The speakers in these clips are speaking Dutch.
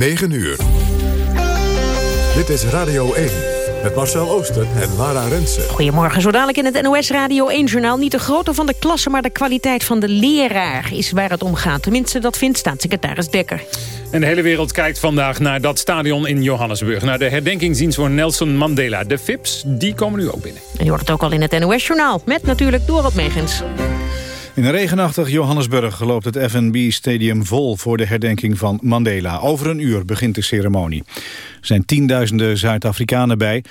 9 uur. Dit is Radio 1 met Marcel Oosten en Lara Rensen. Goedemorgen, zo dadelijk in het NOS Radio 1-journaal. Niet de grootte van de klasse, maar de kwaliteit van de leraar... is waar het om gaat. Tenminste, dat vindt staatssecretaris Dekker. En de hele wereld kijkt vandaag naar dat stadion in Johannesburg. Naar de herdenkingsdienst voor Nelson Mandela. De VIP's, die komen nu ook binnen. En je hoort het ook al in het NOS-journaal. Met natuurlijk Dorot Megens. In een regenachtig Johannesburg loopt het FNB Stadium vol voor de herdenking van Mandela. Over een uur begint de ceremonie. Er zijn tienduizenden Zuid-Afrikanen bij,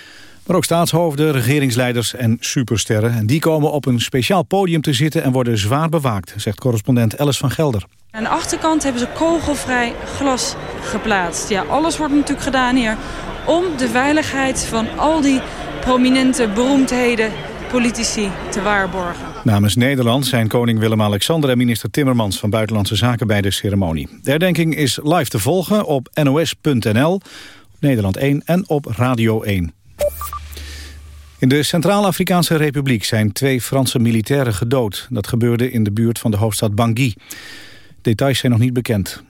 maar ook staatshoofden, regeringsleiders en supersterren. En die komen op een speciaal podium te zitten en worden zwaar bewaakt, zegt correspondent Alice van Gelder. Aan de achterkant hebben ze kogelvrij glas geplaatst. Ja, alles wordt natuurlijk gedaan hier om de veiligheid van al die prominente beroemdheden, politici te waarborgen. Namens Nederland zijn koning Willem-Alexander en minister Timmermans van Buitenlandse Zaken bij de ceremonie. De herdenking is live te volgen op nos.nl, Nederland 1 en op Radio 1. In de Centraal-Afrikaanse Republiek zijn twee Franse militairen gedood. Dat gebeurde in de buurt van de hoofdstad Bangui. Details zijn nog niet bekend.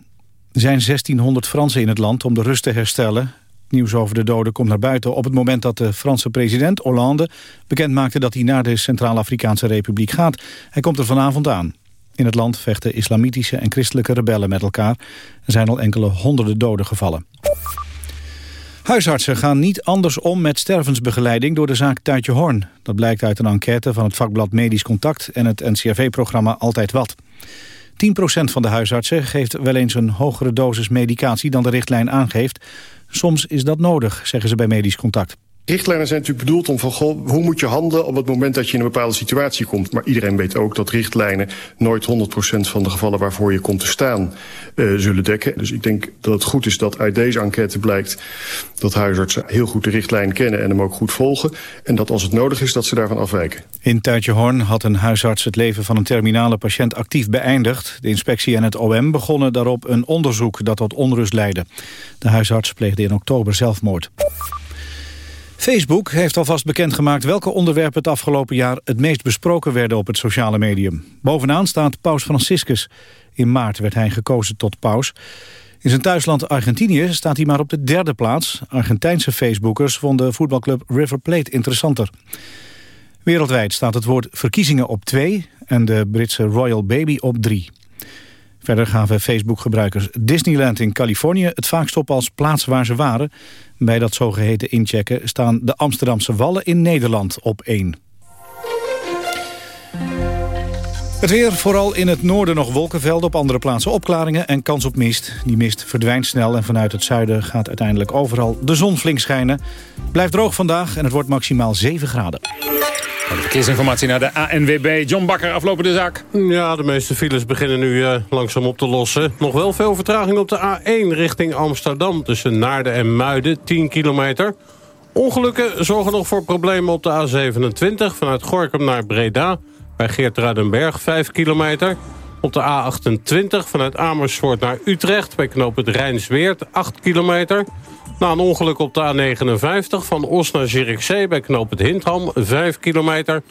Er zijn 1600 Fransen in het land om de rust te herstellen. Nieuws over de doden komt naar buiten op het moment dat de Franse president Hollande bekend maakte dat hij naar de Centraal-Afrikaanse Republiek gaat. Hij komt er vanavond aan. In het land vechten islamitische en christelijke rebellen met elkaar. Er zijn al enkele honderden doden gevallen. Huisartsen gaan niet anders om met stervensbegeleiding door de zaak Tuitje Horn. Dat blijkt uit een enquête van het vakblad Medisch Contact en het NCRV-programma Altijd Wat. 10% van de huisartsen geeft wel eens een hogere dosis medicatie dan de richtlijn aangeeft. Soms is dat nodig, zeggen ze bij Medisch Contact. Richtlijnen zijn natuurlijk bedoeld om van, goh, hoe moet je handelen op het moment dat je in een bepaalde situatie komt. Maar iedereen weet ook dat richtlijnen nooit 100% van de gevallen waarvoor je komt te staan uh, zullen dekken. Dus ik denk dat het goed is dat uit deze enquête blijkt dat huisartsen heel goed de richtlijn kennen en hem ook goed volgen. En dat als het nodig is dat ze daarvan afwijken. In Tuitjehorn had een huisarts het leven van een terminale patiënt actief beëindigd. De inspectie en het OM begonnen daarop een onderzoek dat tot onrust leidde. De huisarts pleegde in oktober zelfmoord. Facebook heeft alvast bekendgemaakt welke onderwerpen het afgelopen jaar het meest besproken werden op het sociale medium. Bovenaan staat paus Franciscus. In maart werd hij gekozen tot paus. In zijn thuisland Argentinië staat hij maar op de derde plaats. Argentijnse Facebookers vonden voetbalclub River Plate interessanter. Wereldwijd staat het woord verkiezingen op twee en de Britse Royal Baby op drie. Verder gaven Facebook-gebruikers Disneyland in Californië het vaakst op als plaats waar ze waren. Bij dat zogeheten inchecken staan de Amsterdamse Wallen in Nederland op één. Het weer, vooral in het noorden nog wolkenvelden, op andere plaatsen opklaringen en kans op mist. Die mist verdwijnt snel en vanuit het zuiden gaat uiteindelijk overal de zon flink schijnen. Blijft droog vandaag en het wordt maximaal 7 graden. Verkeersinformatie naar de ANWB. John Bakker, aflopen de zaak. Ja, de meeste files beginnen nu uh, langzaam op te lossen. Nog wel veel vertraging op de A1 richting Amsterdam... tussen Naarden en Muiden, 10 kilometer. Ongelukken zorgen nog voor problemen op de A27... vanuit Gorkum naar Breda, bij Geert 5 kilometer. Op de A28 vanuit Amersfoort naar Utrecht... bij knoop het Rijnsweert, 8 kilometer... Na een ongeluk op de A59 van Os naar Zierikzee bij knoop het Hindham, 5 kilometer.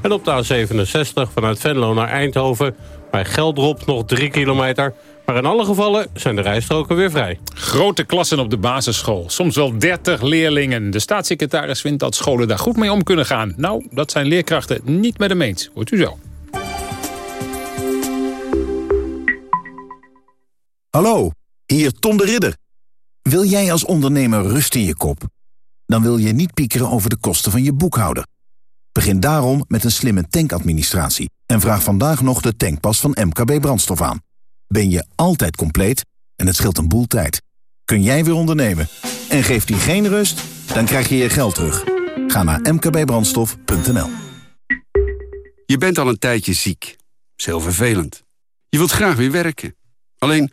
En op de A67 vanuit Venlo naar Eindhoven bij Geldrop nog 3 kilometer. Maar in alle gevallen zijn de rijstroken weer vrij. Grote klassen op de basisschool. Soms wel 30 leerlingen. De staatssecretaris vindt dat scholen daar goed mee om kunnen gaan. Nou, dat zijn leerkrachten niet met hem eens. Hoort u zo. Hallo, hier Tom de Ridder. Wil jij als ondernemer rust in je kop? Dan wil je niet piekeren over de kosten van je boekhouder. Begin daarom met een slimme tankadministratie en vraag vandaag nog de tankpas van MKB Brandstof aan. Ben je altijd compleet en het scheelt een boel tijd. Kun jij weer ondernemen en geeft die geen rust? Dan krijg je je geld terug. Ga naar mkbbrandstof.nl Je bent al een tijdje ziek. Dat vervelend. Je wilt graag weer werken. Alleen,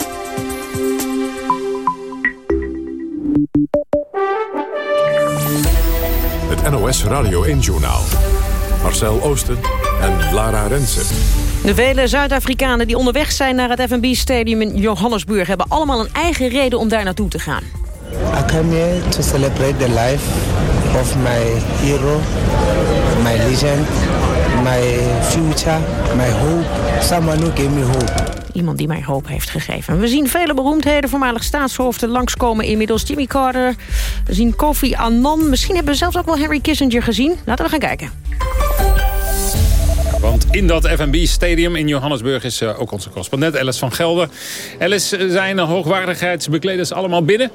Het NOS Radio 1-journaal. Marcel Oosten en Lara Rensen. De vele Zuid-Afrikanen die onderweg zijn naar het FNB-stadium in Johannesburg... hebben allemaal een eigen reden om daar naartoe te gaan. I come here to celebrate the life of my hero, my legend, my future, my hope. Someone who gave me hope. Iemand die mij hoop heeft gegeven. We zien vele beroemdheden, voormalig staatshoofden langskomen inmiddels. Jimmy Carter, we zien Kofi Annan. Misschien hebben we zelfs ook wel Henry Kissinger gezien. Laten we gaan kijken. Want in dat FNB-stadium in Johannesburg is uh, ook onze correspondent Alice van Gelder. Alice, zijn hoogwaardigheidsbekleders allemaal binnen?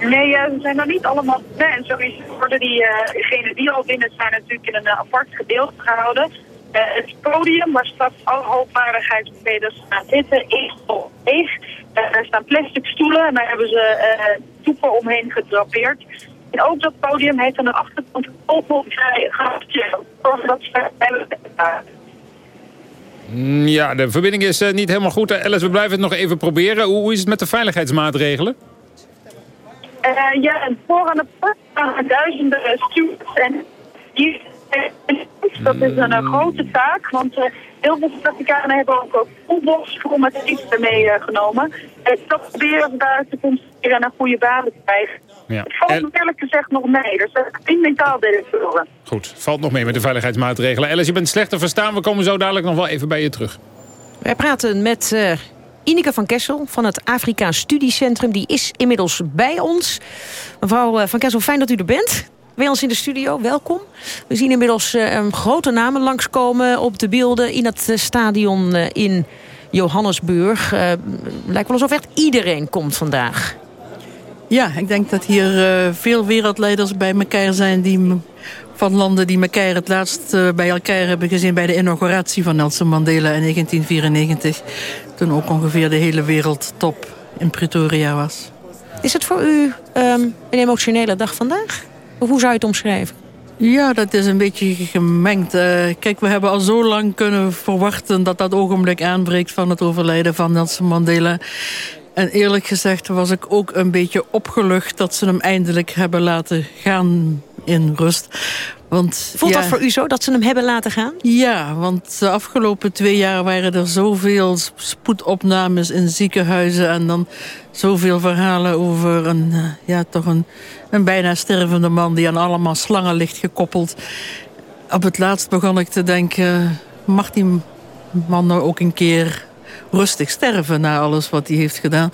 Nee, uh, ze zijn nog niet allemaal binnen. En sowieso worden diegenen uh die al binnen zijn natuurlijk in een apart gedeelte gehouden. Uh, het podium waar straks alle hoogwaardigheidsbekleders gaan zitten is al leeg. er staan plastic stoelen en daar hebben ze toepen omheen gedrapeerd. En ook dat podium heeft aan de achterkant alcoholvrij gaatje. Dat hebben Ja, de verbinding is niet helemaal goed. Alice, we blijven het nog even proberen. Hoe is het met de veiligheidsmaatregelen? Uh, ja, en voor aan de poort duizenden stewards en die, dat is een uh, grote taak, want uh, heel veel Zuid-Afrikanen hebben ook voetbox vol met eten meegenomen. en dat proberen ze daar te concentreren en een goede baan te krijgen. Ja. Het valt en... eerlijk gezegd nog mee, dus dat is mentaal directeuren. Goed, valt nog mee met de veiligheidsmaatregelen. Alice, je bent slecht te verstaan, we komen zo dadelijk nog wel even bij je terug. Wij praten met Ineke van Kessel van het Afrika Studiecentrum. Die is inmiddels bij ons. Mevrouw van Kessel, fijn dat u er bent. Bij ons in de studio, welkom. We zien inmiddels uh, grote namen langskomen op de beelden... in het stadion uh, in Johannesburg. Lijkt wel alsof echt iedereen komt vandaag. Ja, ik denk dat hier veel wereldleiders bij elkaar zijn... die van landen die elkaar het laatst bij elkaar hebben gezien... bij de inauguratie van Nelson Mandela in 1994. Toen ook ongeveer de hele wereldtop in Pretoria was. Is het voor u um, een emotionele dag vandaag? Hoe zou je het omschrijven? Ja, dat is een beetje gemengd. Uh, kijk, we hebben al zo lang kunnen verwachten... dat dat ogenblik aanbreekt van het overlijden van Nelson Mandela. En eerlijk gezegd was ik ook een beetje opgelucht... dat ze hem eindelijk hebben laten gaan in rust. Want, Voelt ja, dat voor u zo, dat ze hem hebben laten gaan? Ja, want de afgelopen twee jaar waren er zoveel spoedopnames in ziekenhuizen... en dan zoveel verhalen over een, ja, toch een, een bijna stervende man... die aan allemaal slangen ligt gekoppeld. Op het laatst begon ik te denken... mag die man nou ook een keer rustig sterven na alles wat hij heeft gedaan.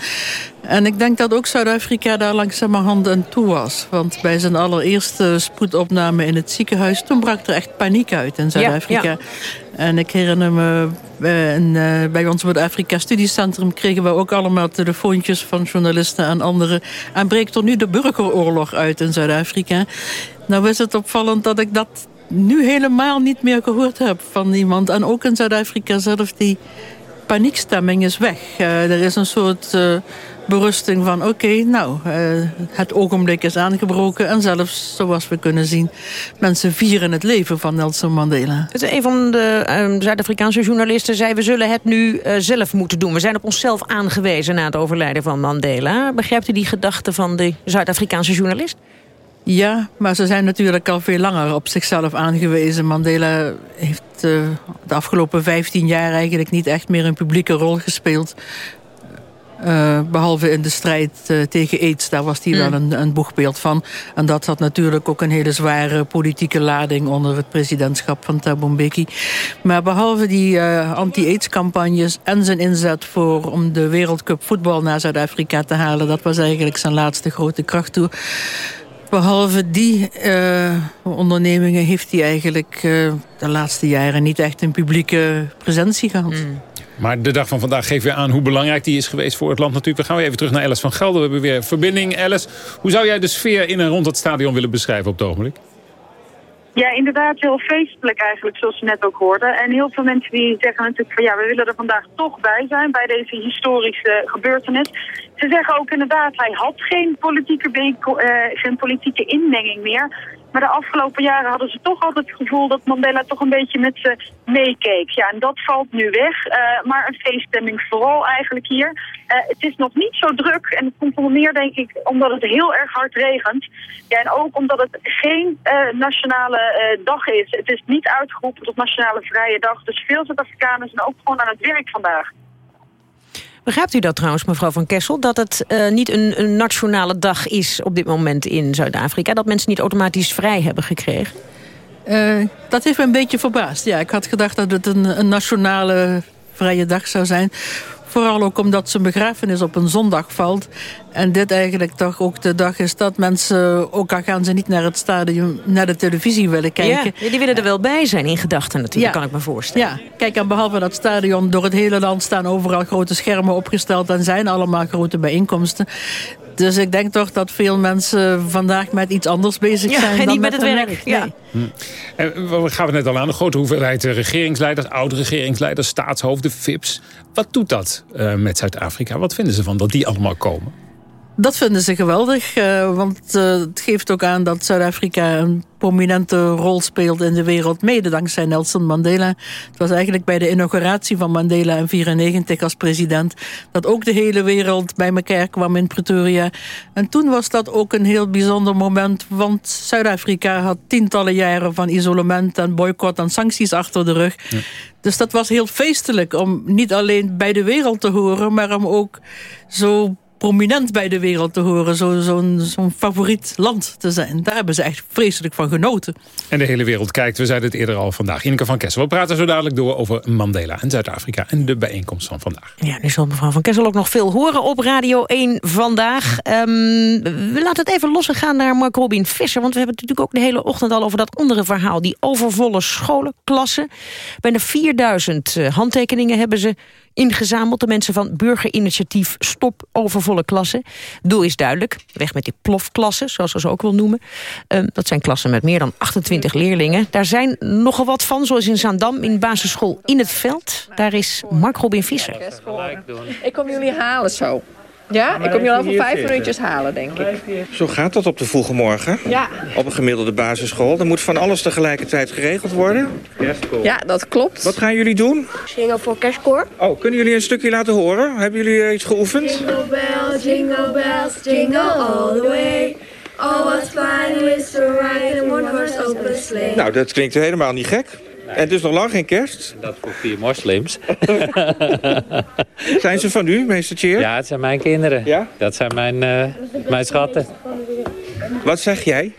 En ik denk dat ook Zuid-Afrika daar langzamerhand aan toe was. Want bij zijn allereerste spoedopname in het ziekenhuis... toen brak er echt paniek uit in Zuid-Afrika. Ja, ja. En ik herinner me, en, uh, bij ons op het Afrika Studiecentrum... kregen we ook allemaal telefoontjes van journalisten en anderen. En breekt er nu de burgeroorlog uit in Zuid-Afrika. Nou is het opvallend dat ik dat nu helemaal niet meer gehoord heb van iemand. En ook in Zuid-Afrika zelf die paniekstemming is weg. Uh, er is een soort uh, berusting van... oké, nou, uh, het ogenblik is aangebroken... en zelfs, zoals we kunnen zien... mensen vieren het leven van Nelson Mandela. Een van de uh, Zuid-Afrikaanse journalisten zei... we zullen het nu zelf moeten doen. We zijn op onszelf aangewezen na het overlijden van Mandela. Begrijpt u die gedachte van de Zuid-Afrikaanse journalist? Ja, maar ze zijn natuurlijk al veel langer op zichzelf aangewezen. Mandela heeft uh, de afgelopen 15 jaar eigenlijk niet echt meer een publieke rol gespeeld. Uh, behalve in de strijd uh, tegen aids, daar was hij mm. wel een, een boegbeeld van. En dat had natuurlijk ook een hele zware politieke lading... onder het presidentschap van Thabo Mbeki. Maar behalve die uh, anti-aids-campagnes en zijn inzet... voor om de Wereldcup voetbal naar Zuid-Afrika te halen... dat was eigenlijk zijn laatste grote kracht toe. Behalve die ondernemingen heeft hij eigenlijk de laatste jaren... niet echt een publieke presentie gehad. Mm. Maar de dag van vandaag geeft weer aan hoe belangrijk die is geweest voor het land natuurlijk. We gaan weer even terug naar Alice van Gelder. We hebben weer verbinding. Alice, hoe zou jij de sfeer in en rond het stadion willen beschrijven op het ogenblik? Ja, inderdaad heel feestelijk eigenlijk, zoals je net ook hoorde. En heel veel mensen die zeggen natuurlijk van ja, we willen er vandaag toch bij zijn bij deze historische gebeurtenis. Ze zeggen ook inderdaad, hij had geen politieke, uh, geen politieke inmenging meer. Maar de afgelopen jaren hadden ze toch altijd het gevoel dat Mandela toch een beetje met ze meekeek. Ja, en dat valt nu weg. Uh, maar een feeststemming vooral eigenlijk hier. Uh, het is nog niet zo druk en het komt onder meer denk ik omdat het heel erg hard regent. Ja, en ook omdat het geen uh, nationale dag is. Het is niet uitgeroepen tot nationale vrije dag. Dus veel Zuid-Afrikanen zijn ook gewoon aan het werk vandaag. Begrijpt u dat trouwens, mevrouw Van Kessel... dat het uh, niet een, een, nationale dag is op dit moment in Zuid-Afrika... dat mensen niet automatisch vrij hebben gekregen? Uh, dat heeft me een beetje verbaasd. Ja, ik had gedacht dat het een, een nationale vrije dag zou zijn. Vooral ook omdat zijn begrafenis op een zondag valt. En dit eigenlijk toch ook de dag is dat mensen... ook al gaan ze niet naar het stadion, naar de televisie willen kijken. Ja, die willen er wel bij zijn in gedachten natuurlijk, kan ik me voorstellen. Ja, kijk, en behalve dat stadion, door het hele land staan overal grote schermen opgesteld... en zijn allemaal grote bijeenkomsten. Dus ik denk toch dat veel mensen vandaag met iets anders bezig zijn ja, dan niet met, het werk. Ja. Hm. En we gaan het net al aan, de grote hoeveelheid regeringsleiders, oude regeringsleiders, staatshoofden, FIPS. Wat doet dat uh, met Zuid-Afrika? Wat vinden ze van dat die allemaal komen? Dat vinden ze geweldig, uh, want uh, het geeft ook aan dat Zuid-Afrika een prominente rol speelt in de wereld, mede dankzij Nelson Mandela. Het was eigenlijk bij de inauguratie van Mandela in 94 als president, dat ook de hele wereld bij elkaar kwam in Pretoria. En toen was dat ook een heel bijzonder moment, want Zuid-Afrika had tientallen jaren van isolement en boycott en sancties achter de rug. Ja. Dus dat was heel feestelijk om niet alleen bij de wereld te horen, maar om ook zo prominent bij de wereld te horen. Zo'n zo zo favoriet land te zijn. Daar hebben ze echt vreselijk van genoten. En de hele wereld kijkt. We zeiden het eerder al vandaag. Ineke van Kessel. We praten zo dadelijk door over Mandela en Zuid-Afrika. En de bijeenkomst van vandaag. Ja, nu zal mevrouw van Kessel ook nog veel horen op Radio 1 vandaag. Um, we laten het even los gaan naar Mark Robin Visser. Want we hebben het natuurlijk ook de hele ochtend al over dat andere verhaal. Die overvolle scholenklassen. Bijna 4000 eh, handtekeningen hebben ze ingezameld. De mensen van burgerinitiatief Stop Overvolle Klassen. Doel is duidelijk. Weg met die plofklassen, zoals we ze ook wel noemen. Uh, dat zijn klassen met meer dan 28 leerlingen. Daar zijn nogal wat van, zoals in Zaandam in basisschool In het Veld. Daar is Mark Robin Visser. Ik kom jullie halen zo. Ja, ik kom je al voor vijf minuutjes halen, denk ik. Zo gaat dat op de vroege morgen. Ja. Op een gemiddelde basisschool. Er moet van alles tegelijkertijd geregeld worden. Ja, dat klopt. Wat gaan jullie doen? Zingen voor kerstkoor. Oh, kunnen jullie een stukje laten horen? Hebben jullie eh, iets geoefend? Jingle bells, jingle bells, jingle all the way. Oh, what fun it is to ride in one horse open sleigh. Nou, dat klinkt helemaal niet gek. En het is nog lang geen kerst. Dat voor vier moslims. zijn ze van u, meester Cheer? Ja, het zijn mijn kinderen. Ja? Dat zijn mijn, uh, mijn schatten. Wat zeg jij?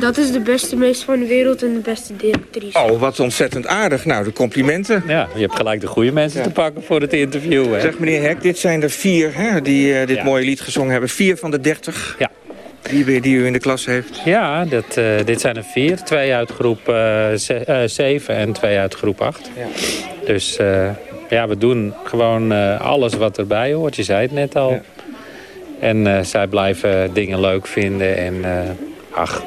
Dat is de beste meester van de wereld en de beste directrice. Oh, wat ontzettend aardig. Nou, de complimenten. Ja, je hebt gelijk de goede mensen ja. te pakken voor het interview. Hè? Zeg meneer Hek, dit zijn er vier hè, die uh, dit ja. mooie lied gezongen hebben. Vier van de dertig. Ja. Die, die u in de klas heeft? Ja, dat, uh, dit zijn er vier. Twee uit groep 7 uh, en twee uit groep 8. Ja. Dus uh, ja, we doen gewoon alles wat erbij hoort. Je zei het net al. Ja. En zij blijven dingen leuk vinden. En ach,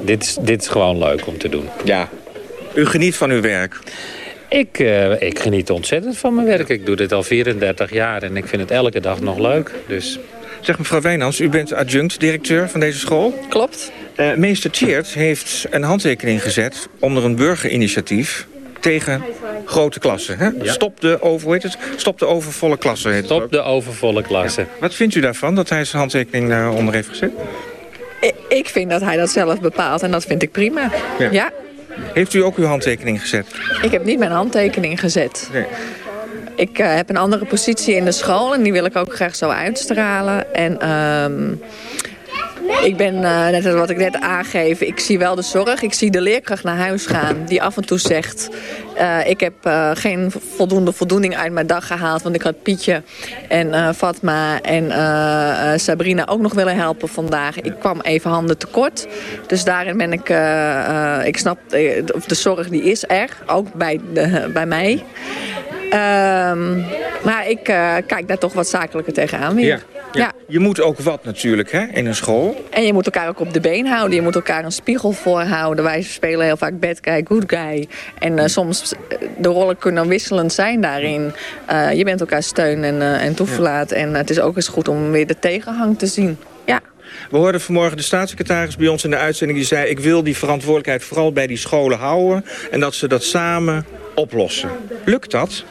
dit is, dit is gewoon leuk om te doen. Ja. U geniet van uw werk? Ik, uh, ik geniet ontzettend van mijn werk. Ik doe dit al 34 jaar en ik vind het elke dag nog leuk. Dus... Zeg mevrouw Wijnands, u bent adjunct-directeur van deze school. Klopt. Uh, meester Tjeerd heeft een handtekening gezet onder een burgerinitiatief tegen grote klassen. Hè? Ja. Stop, de over, heet het? Stop de overvolle klassen. Heet Stop de overvolle klassen. Ja. Wat vindt u daarvan, dat hij zijn handtekening daaronder heeft gezet? Ik vind dat hij dat zelf bepaalt en dat vind ik prima. Ja. ja. Heeft u ook uw handtekening gezet? Ik heb niet mijn handtekening gezet. Nee. Ik eh, heb een andere positie in de school en die wil ik ook graag zo uitstralen. En ehm, ik ben, uh, net als wat ik net aangeef, ik zie wel de zorg. Ik zie de leerkracht naar huis gaan die af en toe zegt... Uh, ik heb uh, geen voldoende voldoening uit mijn dag gehaald... want ik had Pietje en Fatma en Sabrina ook nog willen helpen vandaag. Ik kwam even handen tekort. Dus daarin ben ik... ik snap, de zorg die is er, ook bij, de, bij mij. Um, maar ik kijk daar toch wat zakelijker tegenaan weer. Ja. Ja. Je moet ook wat natuurlijk hè, in een school. En je moet elkaar ook op de been houden. Je moet elkaar een spiegel voorhouden. Wij spelen heel vaak bad guy, good guy. En uh, soms, de rollen kunnen wisselend zijn daarin. Uh, je bent elkaar steun en, en toeverlaat. Ja. En het is ook eens goed om weer de tegenhang te zien. Ja. We hoorden vanmorgen de staatssecretaris bij ons in de uitzending... die zei, ik wil die verantwoordelijkheid vooral bij die scholen houden... en dat ze dat samen oplossen. Lukt dat?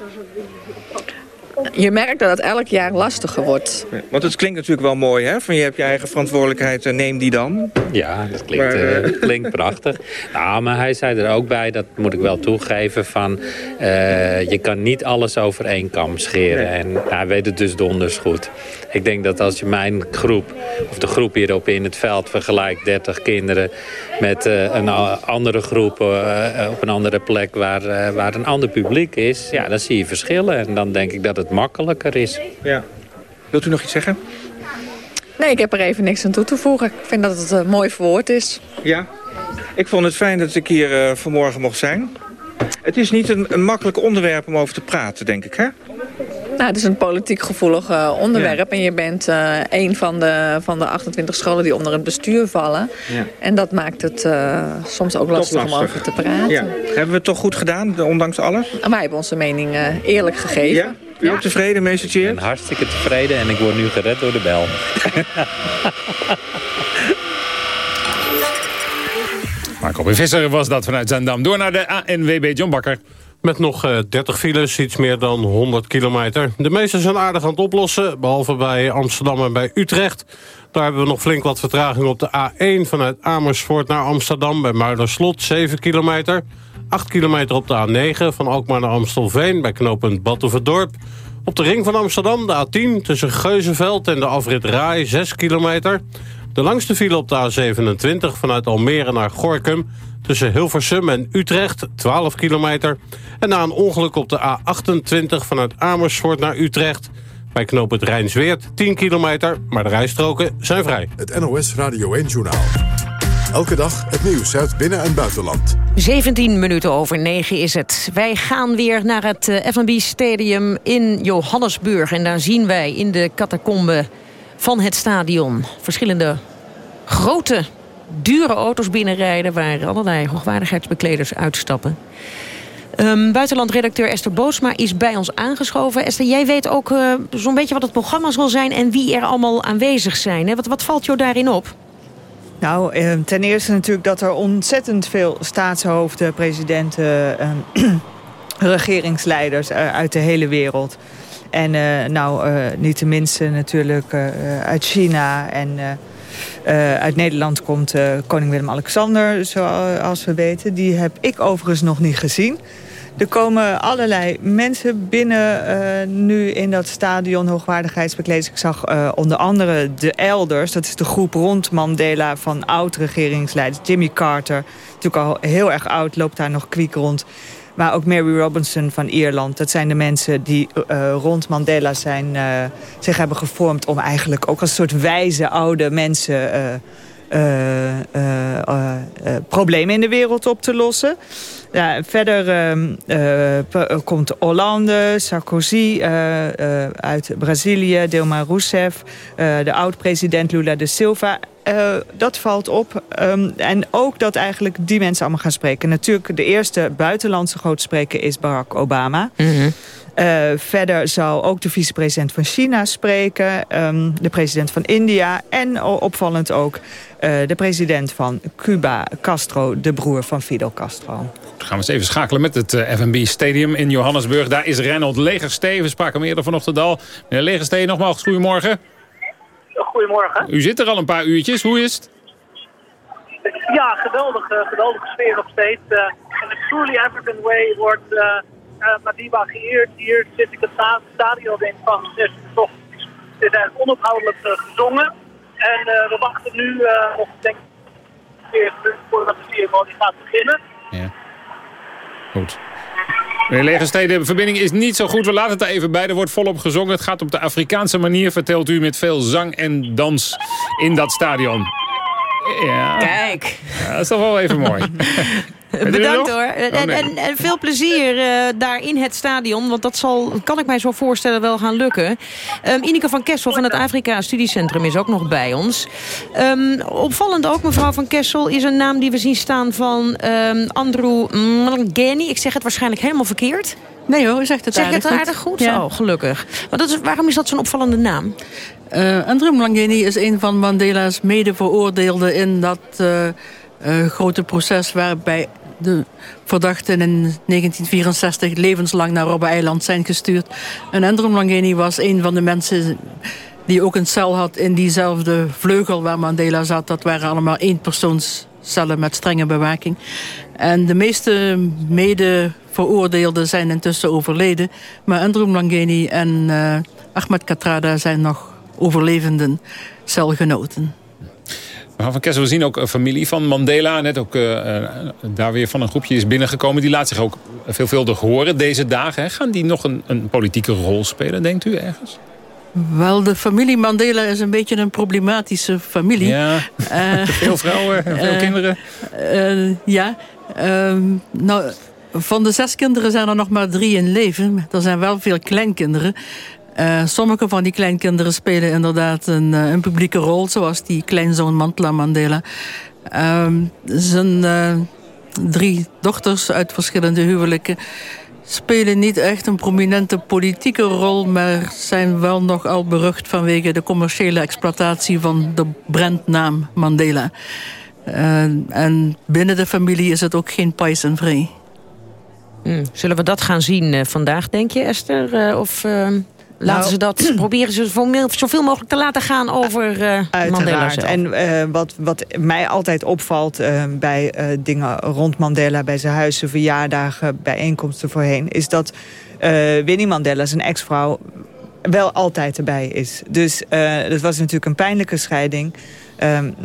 Je merkt dat het elk jaar lastiger wordt. Want het klinkt natuurlijk wel mooi, hè? Van je hebt je eigen verantwoordelijkheid, neem die dan. Ja, dat klinkt, maar, uh, klinkt prachtig. Nou, maar hij zei er ook bij, dat moet ik wel toegeven, van uh, je kan niet alles over één kam scheren. Nee. En nou, hij weet het dus donders goed. Ik denk dat als je mijn groep, of de groep hierop in het veld vergelijkt, 30 kinderen, met uh, een andere groep op een andere plek waar, waar een ander publiek is, ja, dan zie je verschillen. En dan denk ik dat het makkelijker is. Ja. Wilt u nog iets zeggen? Nee, ik heb er even niks aan toe te voegen. Ik vind dat het een mooi verwoord is. Ja, ik vond het fijn dat ik hier uh, vanmorgen mocht zijn. Het is niet een, een makkelijk onderwerp om over te praten, denk ik, hè? Nou, het is een politiek gevoelig uh, onderwerp. Ja. En je bent uh, een van de, van de 28 scholen die onder het bestuur vallen. Ja. En dat maakt het uh, soms ook lastig, lastig, om over te praten. Ja. Hebben we het toch goed gedaan, ondanks alles? En wij hebben onze mening eerlijk gegeven. Ja? U ja. ook tevreden, meester Cheers? Ik ben hartstikke tevreden en ik word nu gered door de bel. Marco Visser was dat vanuit Zandam. Door naar de ANWB John Bakker. Met nog uh, 30 files, iets meer dan 100 kilometer. De meeste zijn aardig aan het oplossen, behalve bij Amsterdam en bij Utrecht. Daar hebben we nog flink wat vertraging op de A1 vanuit Amersfoort naar Amsterdam... bij Muiderslot, 7 kilometer. 8 kilometer op de A9 van Alkmaar naar Amstelveen... bij knooppunt Batuverdorp. Op de ring van Amsterdam, de A10, tussen Geuzenveld en de afrit Rai, 6 kilometer. De langste file op de A27 vanuit Almere naar Gorkum... tussen Hilversum en Utrecht, 12 kilometer. En na een ongeluk op de A28 vanuit Amersfoort naar Utrecht... bij knooppunt Rijnsweert, 10 kilometer, maar de rijstroken zijn vrij. Het NOS Radio 1-journaal. Elke dag het nieuws uit binnen- en buitenland. 17 minuten over 9 is het. Wij gaan weer naar het uh, FNB Stadium in Johannesburg. En daar zien wij in de catacombe van het stadion verschillende grote, dure auto's binnenrijden... waar allerlei hoogwaardigheidsbekleders uitstappen. Um, buitenlandredacteur Esther Boosma is bij ons aangeschoven. Esther, jij weet ook uh, zo'n beetje wat het programma zal zijn... en wie er allemaal aanwezig zijn. Hè? Wat, wat valt jou daarin op? Nou, eh, ten eerste natuurlijk dat er ontzettend veel staatshoofden, presidenten, eh, regeringsleiders uh, uit de hele wereld. En uh, nou, niet de minste natuurlijk uit China en uit Nederland komt koning Willem-Alexander, zoals we weten. Die heb ik overigens nog niet gezien. Er komen allerlei mensen binnen uh, nu in dat stadion hoogwaardigheidsbekleders. Ik zag uh, onder andere de Elders. Dat is de groep rond Mandela van oud-regeringsleiders. Jimmy Carter, natuurlijk al heel erg oud, loopt daar nog kwiek rond. Maar ook Mary Robinson van Ierland. Dat zijn de mensen die uh, rond Mandela zijn, zich hebben gevormd... om eigenlijk ook als soort wijze oude mensen... Uh, uh, uh, problemen in de wereld op te lossen. Ja, verder ehm, komt Hollande, Sarkozy uit Brazilië, Dilma Rousseff, de oud-president Lula de Silva. dat valt op. Um, en ook dat eigenlijk die mensen allemaal gaan spreken. Natuurlijk, de eerste buitenlandse grootspreker is Barack Obama. -hmm. Uh, verder zou ook de vicepresident van China spreken. Um, de president van India. En opvallend ook uh, de president van Cuba, Castro, de broer van Fidel Castro. Dan gaan we eens even schakelen met het uh, FNB Stadium in Johannesburg. Daar is Reynold Legerstee. We spraken hem eerder vanochtend al. Meneer Legerstee, nogmaals, goedemorgen. Goedemorgen. U zit er al een paar uurtjes. Hoe is het? Ja, geweldig, geweldige sfeer nog steeds. en de Truly African Way wordt uh, Madiba geëerd. Hier zit ik het stadion in van 6 uur. Het is eigenlijk onophoudelijk uh, gezongen. En uh, we wachten nu nog, denk ik, voordat de ceremonie gaat beginnen. Ja. Goed. Meneer Legerstede, de verbinding is niet zo goed. We laten het er even bij. Er wordt volop gezongen. Het gaat op de Afrikaanse manier, vertelt u, met veel zang en dans in dat stadion. Ja. Kijk. Ja, dat is toch wel even mooi. Bedankt hoor. En, en, en, veel plezier uh, daar in het stadion. Want dat zal, kan ik mij zo voorstellen, wel gaan lukken. Um, Ineke van Kessel van het Afrika Studiecentrum is ook nog bij ons. Um, opvallend ook, mevrouw van Kessel, is een naam die we zien staan van um, Andrew Mangeni. Ik zeg het waarschijnlijk helemaal verkeerd. Nee hoor, u zegt het zeg aardig het aardig goed. Ja. Oh, gelukkig. Maar dat is, waarom is dat zo'n opvallende naam? Uh, Andrew Mlangeni is een van Mandela's mede-veroordeelden in dat uh, uh, grote proces waarbij de verdachten in 1964 levenslang naar Robben-eiland zijn gestuurd. En Andrew Mlangeni was een van de mensen die ook een cel had in diezelfde vleugel waar Mandela zat. Dat waren allemaal eenpersoonscellen met strenge bewaking. En de meeste mede-veroordeelden zijn intussen overleden. Maar Andrew en uh, Ahmed Katrada zijn nog overlevenden celgenoten. Van Kessel, we zien ook een familie van Mandela. Net ook uh, daar weer van een groepje is binnengekomen. Die laat zich ook veelvuldig horen deze dagen. Hè. Gaan die nog een, een politieke rol spelen, denkt u ergens? Wel, de familie Mandela is een beetje een problematische familie. Ja, uh, veel vrouwen, veel uh, kinderen. Uh, ja, ehm, nou, van de zes kinderen zijn er nog maar drie in leven. Er zijn wel veel kleinkinderen. Uh, sommige van die kleinkinderen spelen inderdaad een, uh, een publieke rol... zoals die kleinzoon Mantla Mandela. Uh, zijn drie dochters uit verschillende huwelijken... spelen niet echt een prominente politieke rol... maar zijn wel nogal berucht vanwege de commerciële exploitatie... van de brandnaam Mandela. en binnen de familie is het ook geen pais en vrij. Hmm. Zullen we dat gaan zien vandaag, denk je, Esther? of... Laten nou, ze dat, proberen ze zoveel mogelijk te laten gaan over uh, Mandela zelf. En uh, wat, wat mij altijd opvalt uh, bij dingen rond Mandela... bij zijn huizen, verjaardagen, bijeenkomsten voorheen... is dat Winnie Mandela, zijn ex-vrouw, wel altijd erbij is. Dus dat was natuurlijk een pijnlijke scheiding... Um,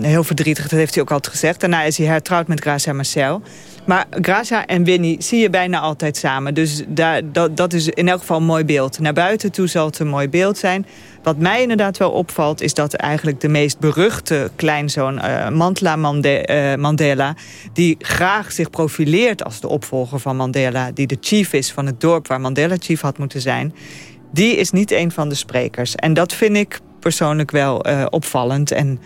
heel verdrietig, dat heeft hij ook altijd gezegd. Daarna is hij hertrouwd met Gracia Marcel... Maar Gracia en Winnie zie je bijna altijd samen. Dus daar, dat, dat is in elk geval een mooi beeld. Naar buiten toe zal het een mooi beeld zijn. Wat mij inderdaad wel opvalt... is dat eigenlijk de meest beruchte kleinzoon uh, Mantla Mande uh, Mandela... die graag zich profileert als de opvolger van Mandela... die de chief is van het dorp waar Mandela chief had moeten zijn... die is niet een van de sprekers. En dat vind ik persoonlijk wel uh, opvallend. En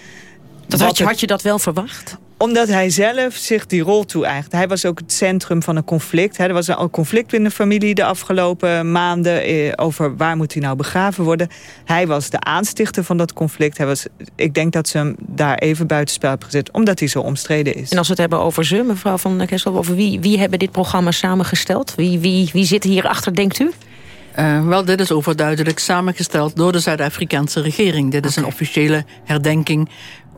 dat had, je, had je dat wel verwacht? Omdat hij zelf zich die rol toe-eigent. Hij was ook het centrum van een conflict. Er was een conflict in de familie de afgelopen maanden... Eh, over waar moet hij nou begraven worden. Hij was de aanstichter van dat conflict. Hij was, ik denk dat ze hem daar even buitenspel hebben gezet... omdat hij zo omstreden is. En als we het hebben over ze, mevrouw Van Kessel... over wie, wie hebben dit programma samengesteld? Wie, wie, wie zit hierachter, denkt u? Uh, wel, dit is overduidelijk samengesteld door de Zuid-Afrikaanse regering. Dit is okay. een officiële herdenking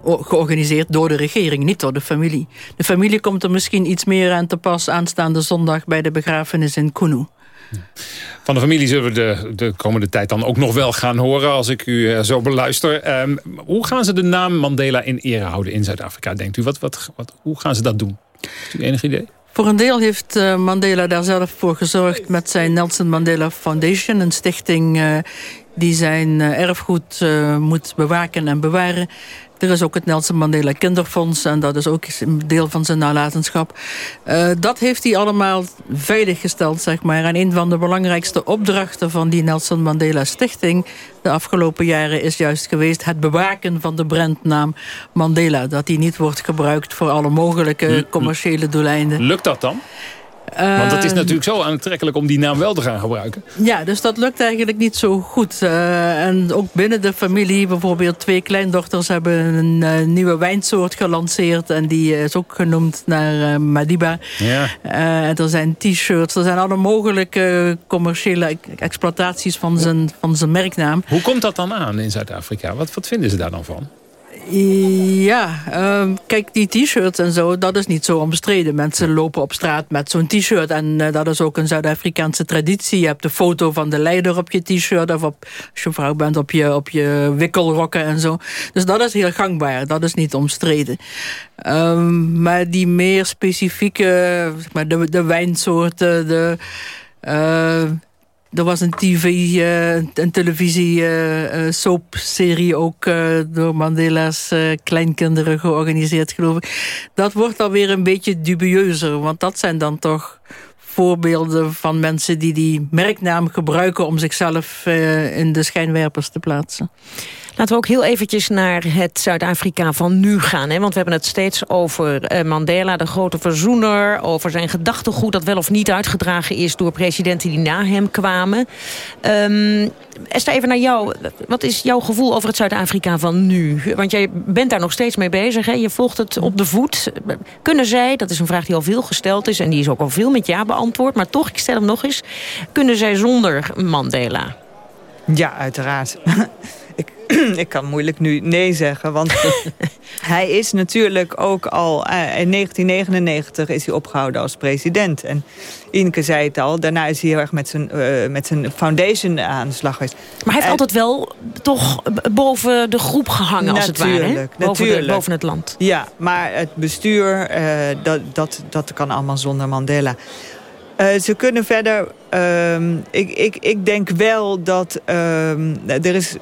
georganiseerd door de regering, niet door de familie. De familie komt er misschien iets meer aan te pas aanstaande zondag bij de begrafenis in Kunu. Van de familie zullen we de, de komende tijd dan ook nog wel gaan horen... als ik u uh, zo beluister. Um, hoe gaan ze de naam Mandela in ere houden in Zuid-Afrika, denkt u? Wat, wat, wat, hoe gaan ze dat doen? Heeft u enig idee? Voor een deel heeft uh, Mandela daar zelf voor gezorgd... met zijn Nelson Mandela Foundation, een stichting... Uh, die zijn erfgoed moet bewaken en bewaren. Er is ook het Nelson Mandela Kinderfonds en dat is ook een deel van zijn nalatenschap. Uh, dat heeft hij allemaal veiliggesteld, zeg maar. En een van de belangrijkste opdrachten van die Nelson Mandela Stichting... de afgelopen jaren is juist geweest het bewaken van de brandnaam Mandela. Dat die niet wordt gebruikt voor alle mogelijke commerciële doeleinden. Lukt dat dan? Want het is natuurlijk zo aantrekkelijk om die naam wel te gaan gebruiken. Ja, dus dat lukt eigenlijk niet zo goed. Uh, en ook binnen de familie, bijvoorbeeld twee kleindochters... hebben een uh, nieuwe wijnsoort gelanceerd. En die is ook genoemd naar uh, Madiba. Ja. en er zijn t-shirts. Er zijn alle mogelijke commerciële exploitaties van zijn, van zijn merknaam. Hoe komt dat dan aan in Zuid-Afrika? Wat, wat vinden ze daar dan van? Ja, ehm, kijk, die t-shirts en zo, dat is niet zo omstreden. Mensen lopen op straat met zo'n t-shirt. En eh, dat is ook een Zuid-Afrikaanse traditie. Je hebt de foto van de leider op je t-shirt... of op, als je vrouw bent op je, op je wikkelrokken en zo. Dus dat is heel gangbaar, dat is niet omstreden. Ehm, maar die meer specifieke, zeg maar, de, de wijnsoorten... de uh, er was een tv, uh, een televisie uh, soapserie ook door Mandela's kleinkinderen georganiseerd, geloof ik. Dat wordt alweer een beetje dubieuzer, want dat zijn dan toch voorbeelden van mensen die die merknaam gebruiken om zichzelf in de schijnwerpers te plaatsen. Laten we ook heel eventjes naar het Zuid-Afrika van nu gaan. Hè? Want we hebben het steeds over eh, Mandela, de grote verzoener... over zijn gedachtegoed dat wel of niet uitgedragen is... door presidenten die na hem kwamen. Um, Esther, even naar jou. Wat is jouw gevoel over het Zuid-Afrika van nu? Want jij bent daar nog steeds mee bezig. Hè? Je volgt het op de voet. Kunnen zij, dat is een vraag die al veel gesteld is... en die is ook al veel met ja beantwoord... maar toch, ik stel hem nog eens... kunnen zij zonder Mandela? Ja, uiteraard. ik kan moeilijk nu nee zeggen, want hij is natuurlijk ook al... Uh, in 1999 is hij opgehouden als president. En Ineke zei het al, daarna is hij heel erg met zijn, uh, met zijn foundation aan de slag geweest. Maar hij heeft en, altijd wel toch boven de groep gehangen, als het ware. Hè? Boven, natuurlijk. De, boven het land. Ja, maar het bestuur, uh, dat, dat, dat kan allemaal zonder Mandela. Uh, ze kunnen verder... Uh, ik, ik, ik denk wel dat uh, er is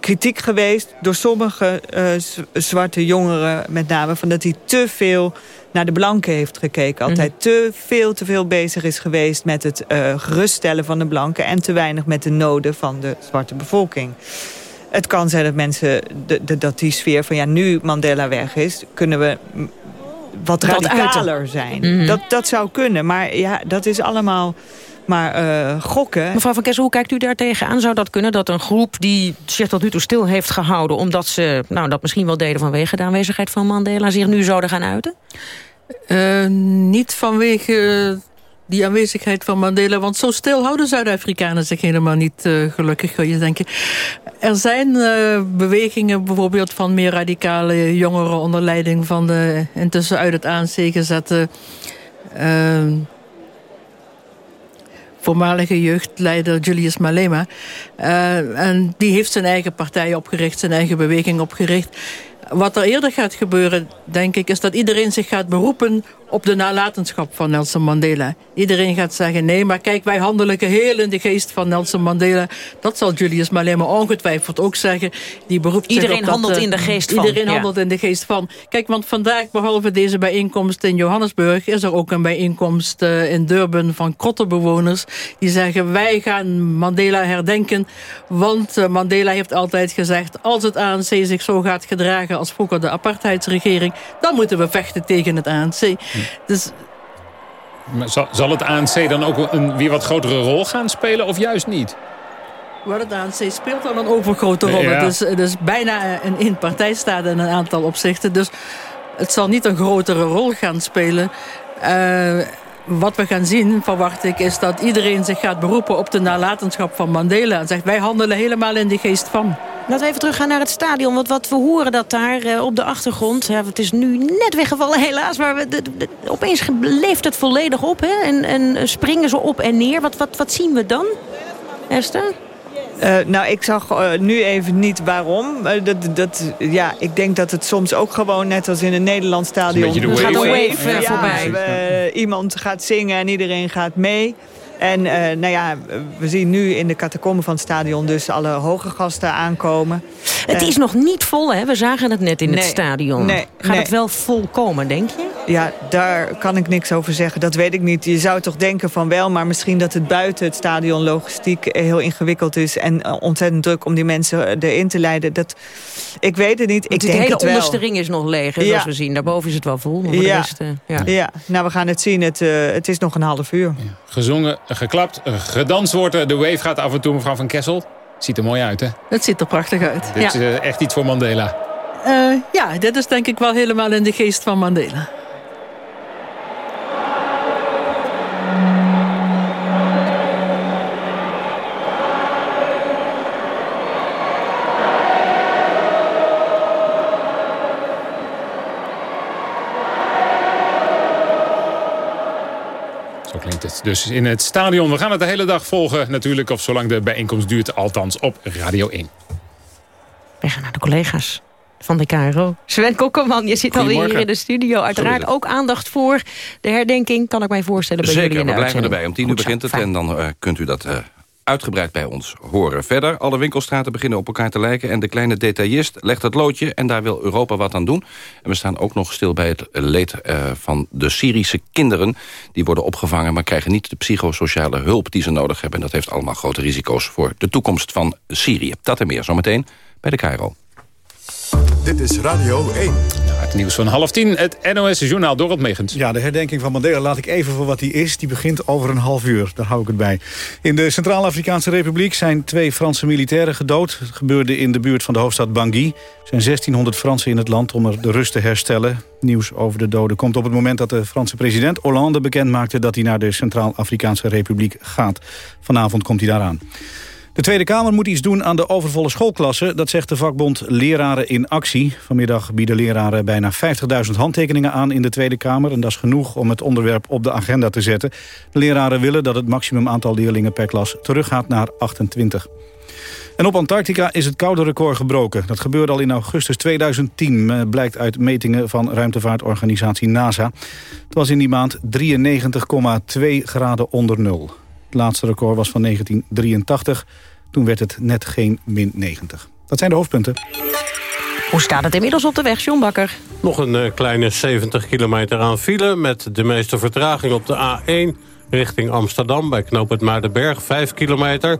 kritiek geweest door sommige uh, zwarte jongeren met name... Van dat hij te veel naar de blanken heeft gekeken. Altijd mm. te veel, te veel bezig is geweest met het uh, geruststellen van de blanken... en te weinig met de noden van de zwarte bevolking. Het kan zijn dat mensen, de, de, dat die sfeer van ja, nu Mandela weg is... kunnen we wat radicaler zijn. Mm. Dat, dat zou kunnen, maar ja, dat is allemaal maar uh, gokken... Mevrouw van Kessel, hoe kijkt u daar tegenaan? Zou dat kunnen dat een groep die zich tot nu toe stil heeft gehouden... omdat ze nou, dat misschien wel deden vanwege de aanwezigheid van Mandela... zich nu zouden gaan uiten? Uh, niet vanwege die aanwezigheid van Mandela. Want zo stil houden Zuid-Afrikanen zich helemaal niet uh, gelukkig, kun je denken. Er zijn uh, bewegingen bijvoorbeeld van meer radicale jongeren... onder leiding van de intussen uit het ANC gezette... Uh, voormalige jeugdleider Julius Malema. Uh, en die heeft zijn eigen partij opgericht, zijn eigen beweging opgericht. Wat er eerder gaat gebeuren, denk ik, is dat iedereen zich gaat beroepen op de nalatenschap van Nelson Mandela. Iedereen gaat zeggen, nee, maar kijk, wij handelen heel in de geest van Nelson Mandela. Dat zal Julius Malema ongetwijfeld ook zeggen. Die beroept iedereen handelt dat, in de geest van. Iedereen handelt in de geest van. Kijk, want vandaag, behalve deze bijeenkomst in Johannesburg... is er ook een bijeenkomst uh, in Durban van krottenbewoners... die zeggen, wij gaan Mandela herdenken... want uh, Mandela heeft altijd gezegd... als het ANC zich zo gaat gedragen als vroeger de apartheidsregering... dan moeten we vechten tegen het ANC. Dus... Maar zal, zal het ANC dan ook een weer wat grotere rol gaan spelen of juist niet? Wat het ANC speelt dan een overgrote rol. Ja. Dus, dus bijna een eenpartijstaat in een aantal opzichten. Dus het zal niet een grotere rol gaan spelen. Uh, wat we gaan zien, verwacht ik, is dat iedereen zich gaat beroepen op de nalatenschap van Mandela. En zegt, wij handelen helemaal in die geest van. Laten we even teruggaan naar het stadion. Want wat we horen dat daar uh, op de achtergrond... Het is nu net weggevallen helaas... maar we, de, de, opeens leeft het volledig op. Hè? En, en springen ze op en neer. Wat, wat, wat zien we dan, Esther? Uh, nou, ik zag uh, nu even niet waarom. Uh, dat, dat, ja, ik denk dat het soms ook gewoon net als in een Nederlands stadion... Een gaat een wave ja, voorbij. iemand gaat zingen en iedereen gaat mee. En uh, nou ja, we zien nu in de catacomben van het stadion dus alle hoge gasten aankomen. Het is nog niet vol, hè? We zagen het net in nee, het stadion. Nee, Gaat nee. het wel vol komen, denk je? Ja, daar kan ik niks over zeggen. Dat weet ik niet. Je zou toch denken van wel, maar misschien dat het buiten het stadion logistiek heel ingewikkeld is en ontzettend druk om die mensen erin te leiden. Dat, ik weet het niet. Ik de denk hele het wel. onderste ring is nog leeg, hè, Ja. zoals we zien. Daarboven is het wel vol, maar Ja. de rest... eh, ja. Ja, nou we gaan het zien. Het, uh, het is nog een half uur. Gezongen, geklapt, gedanst wordt. De wave gaat af en toe, mevrouw van Kessel. Ziet er mooi uit, hè? Het ziet er prachtig uit. Dit is uh, echt iets voor Mandela. Uh, ja, dit is denk ik wel helemaal in de geest van Mandela. Dus in het stadion. We gaan het de hele dag volgen natuurlijk. Of zolang de bijeenkomst duurt, althans op Radio 1. We gaan naar de collega's van de KRO. Sven Kokkelman, je zit alweer hier in de studio. Uiteraard ook aandacht voor de herdenking, kan ik mij voorstellen. Bij jullie Zeker, in we blijven uitzending. erbij. Om tien uur begint het fijn. en dan eh, kunt u dat eh, uitgebreid bij ons horen. Verder, alle winkelstraten beginnen op elkaar te lijken... en de kleine detailist legt het loodje en daar wil Europa wat aan doen. En we staan ook nog stil bij het leed eh, van de Syrische kinderen. Die worden opgevangen, maar krijgen niet de psychosociale hulp die ze nodig hebben. En dat heeft allemaal grote risico's voor de toekomst van Syrië. Dat en meer zometeen bij de Cairo. Dit is Radio 1. Nieuws van half tien, het NOS-journaal Dorot Megens. Ja, de herdenking van Mandela laat ik even voor wat die is. Die begint over een half uur, daar hou ik het bij. In de Centraal-Afrikaanse Republiek zijn twee Franse militairen gedood. Het gebeurde in de buurt van de hoofdstad Bangui. Er zijn 1600 Fransen in het land om er de rust te herstellen. Nieuws over de doden komt op het moment dat de Franse president Hollande bekend maakte dat hij naar de Centraal-Afrikaanse Republiek gaat. Vanavond komt hij daaraan. De Tweede Kamer moet iets doen aan de overvolle schoolklassen. Dat zegt de vakbond Leraren in Actie. Vanmiddag bieden leraren bijna 50.000 handtekeningen aan in de Tweede Kamer. En dat is genoeg om het onderwerp op de agenda te zetten. De leraren willen dat het maximum aantal leerlingen per klas teruggaat naar 28. En op Antarctica is het koude record gebroken. Dat gebeurde al in augustus 2010, eh, blijkt uit metingen van ruimtevaartorganisatie NASA. Het was in die maand 93,2 graden onder nul. Het laatste record was van 1983. Toen werd het net geen min 90. Dat zijn de hoofdpunten. Hoe staat het inmiddels op de weg, John Bakker? Nog een eh, kleine 70 kilometer aan file... met de meeste vertraging op de A1 richting Amsterdam... bij knooppunt Maardenberg, 5 kilometer.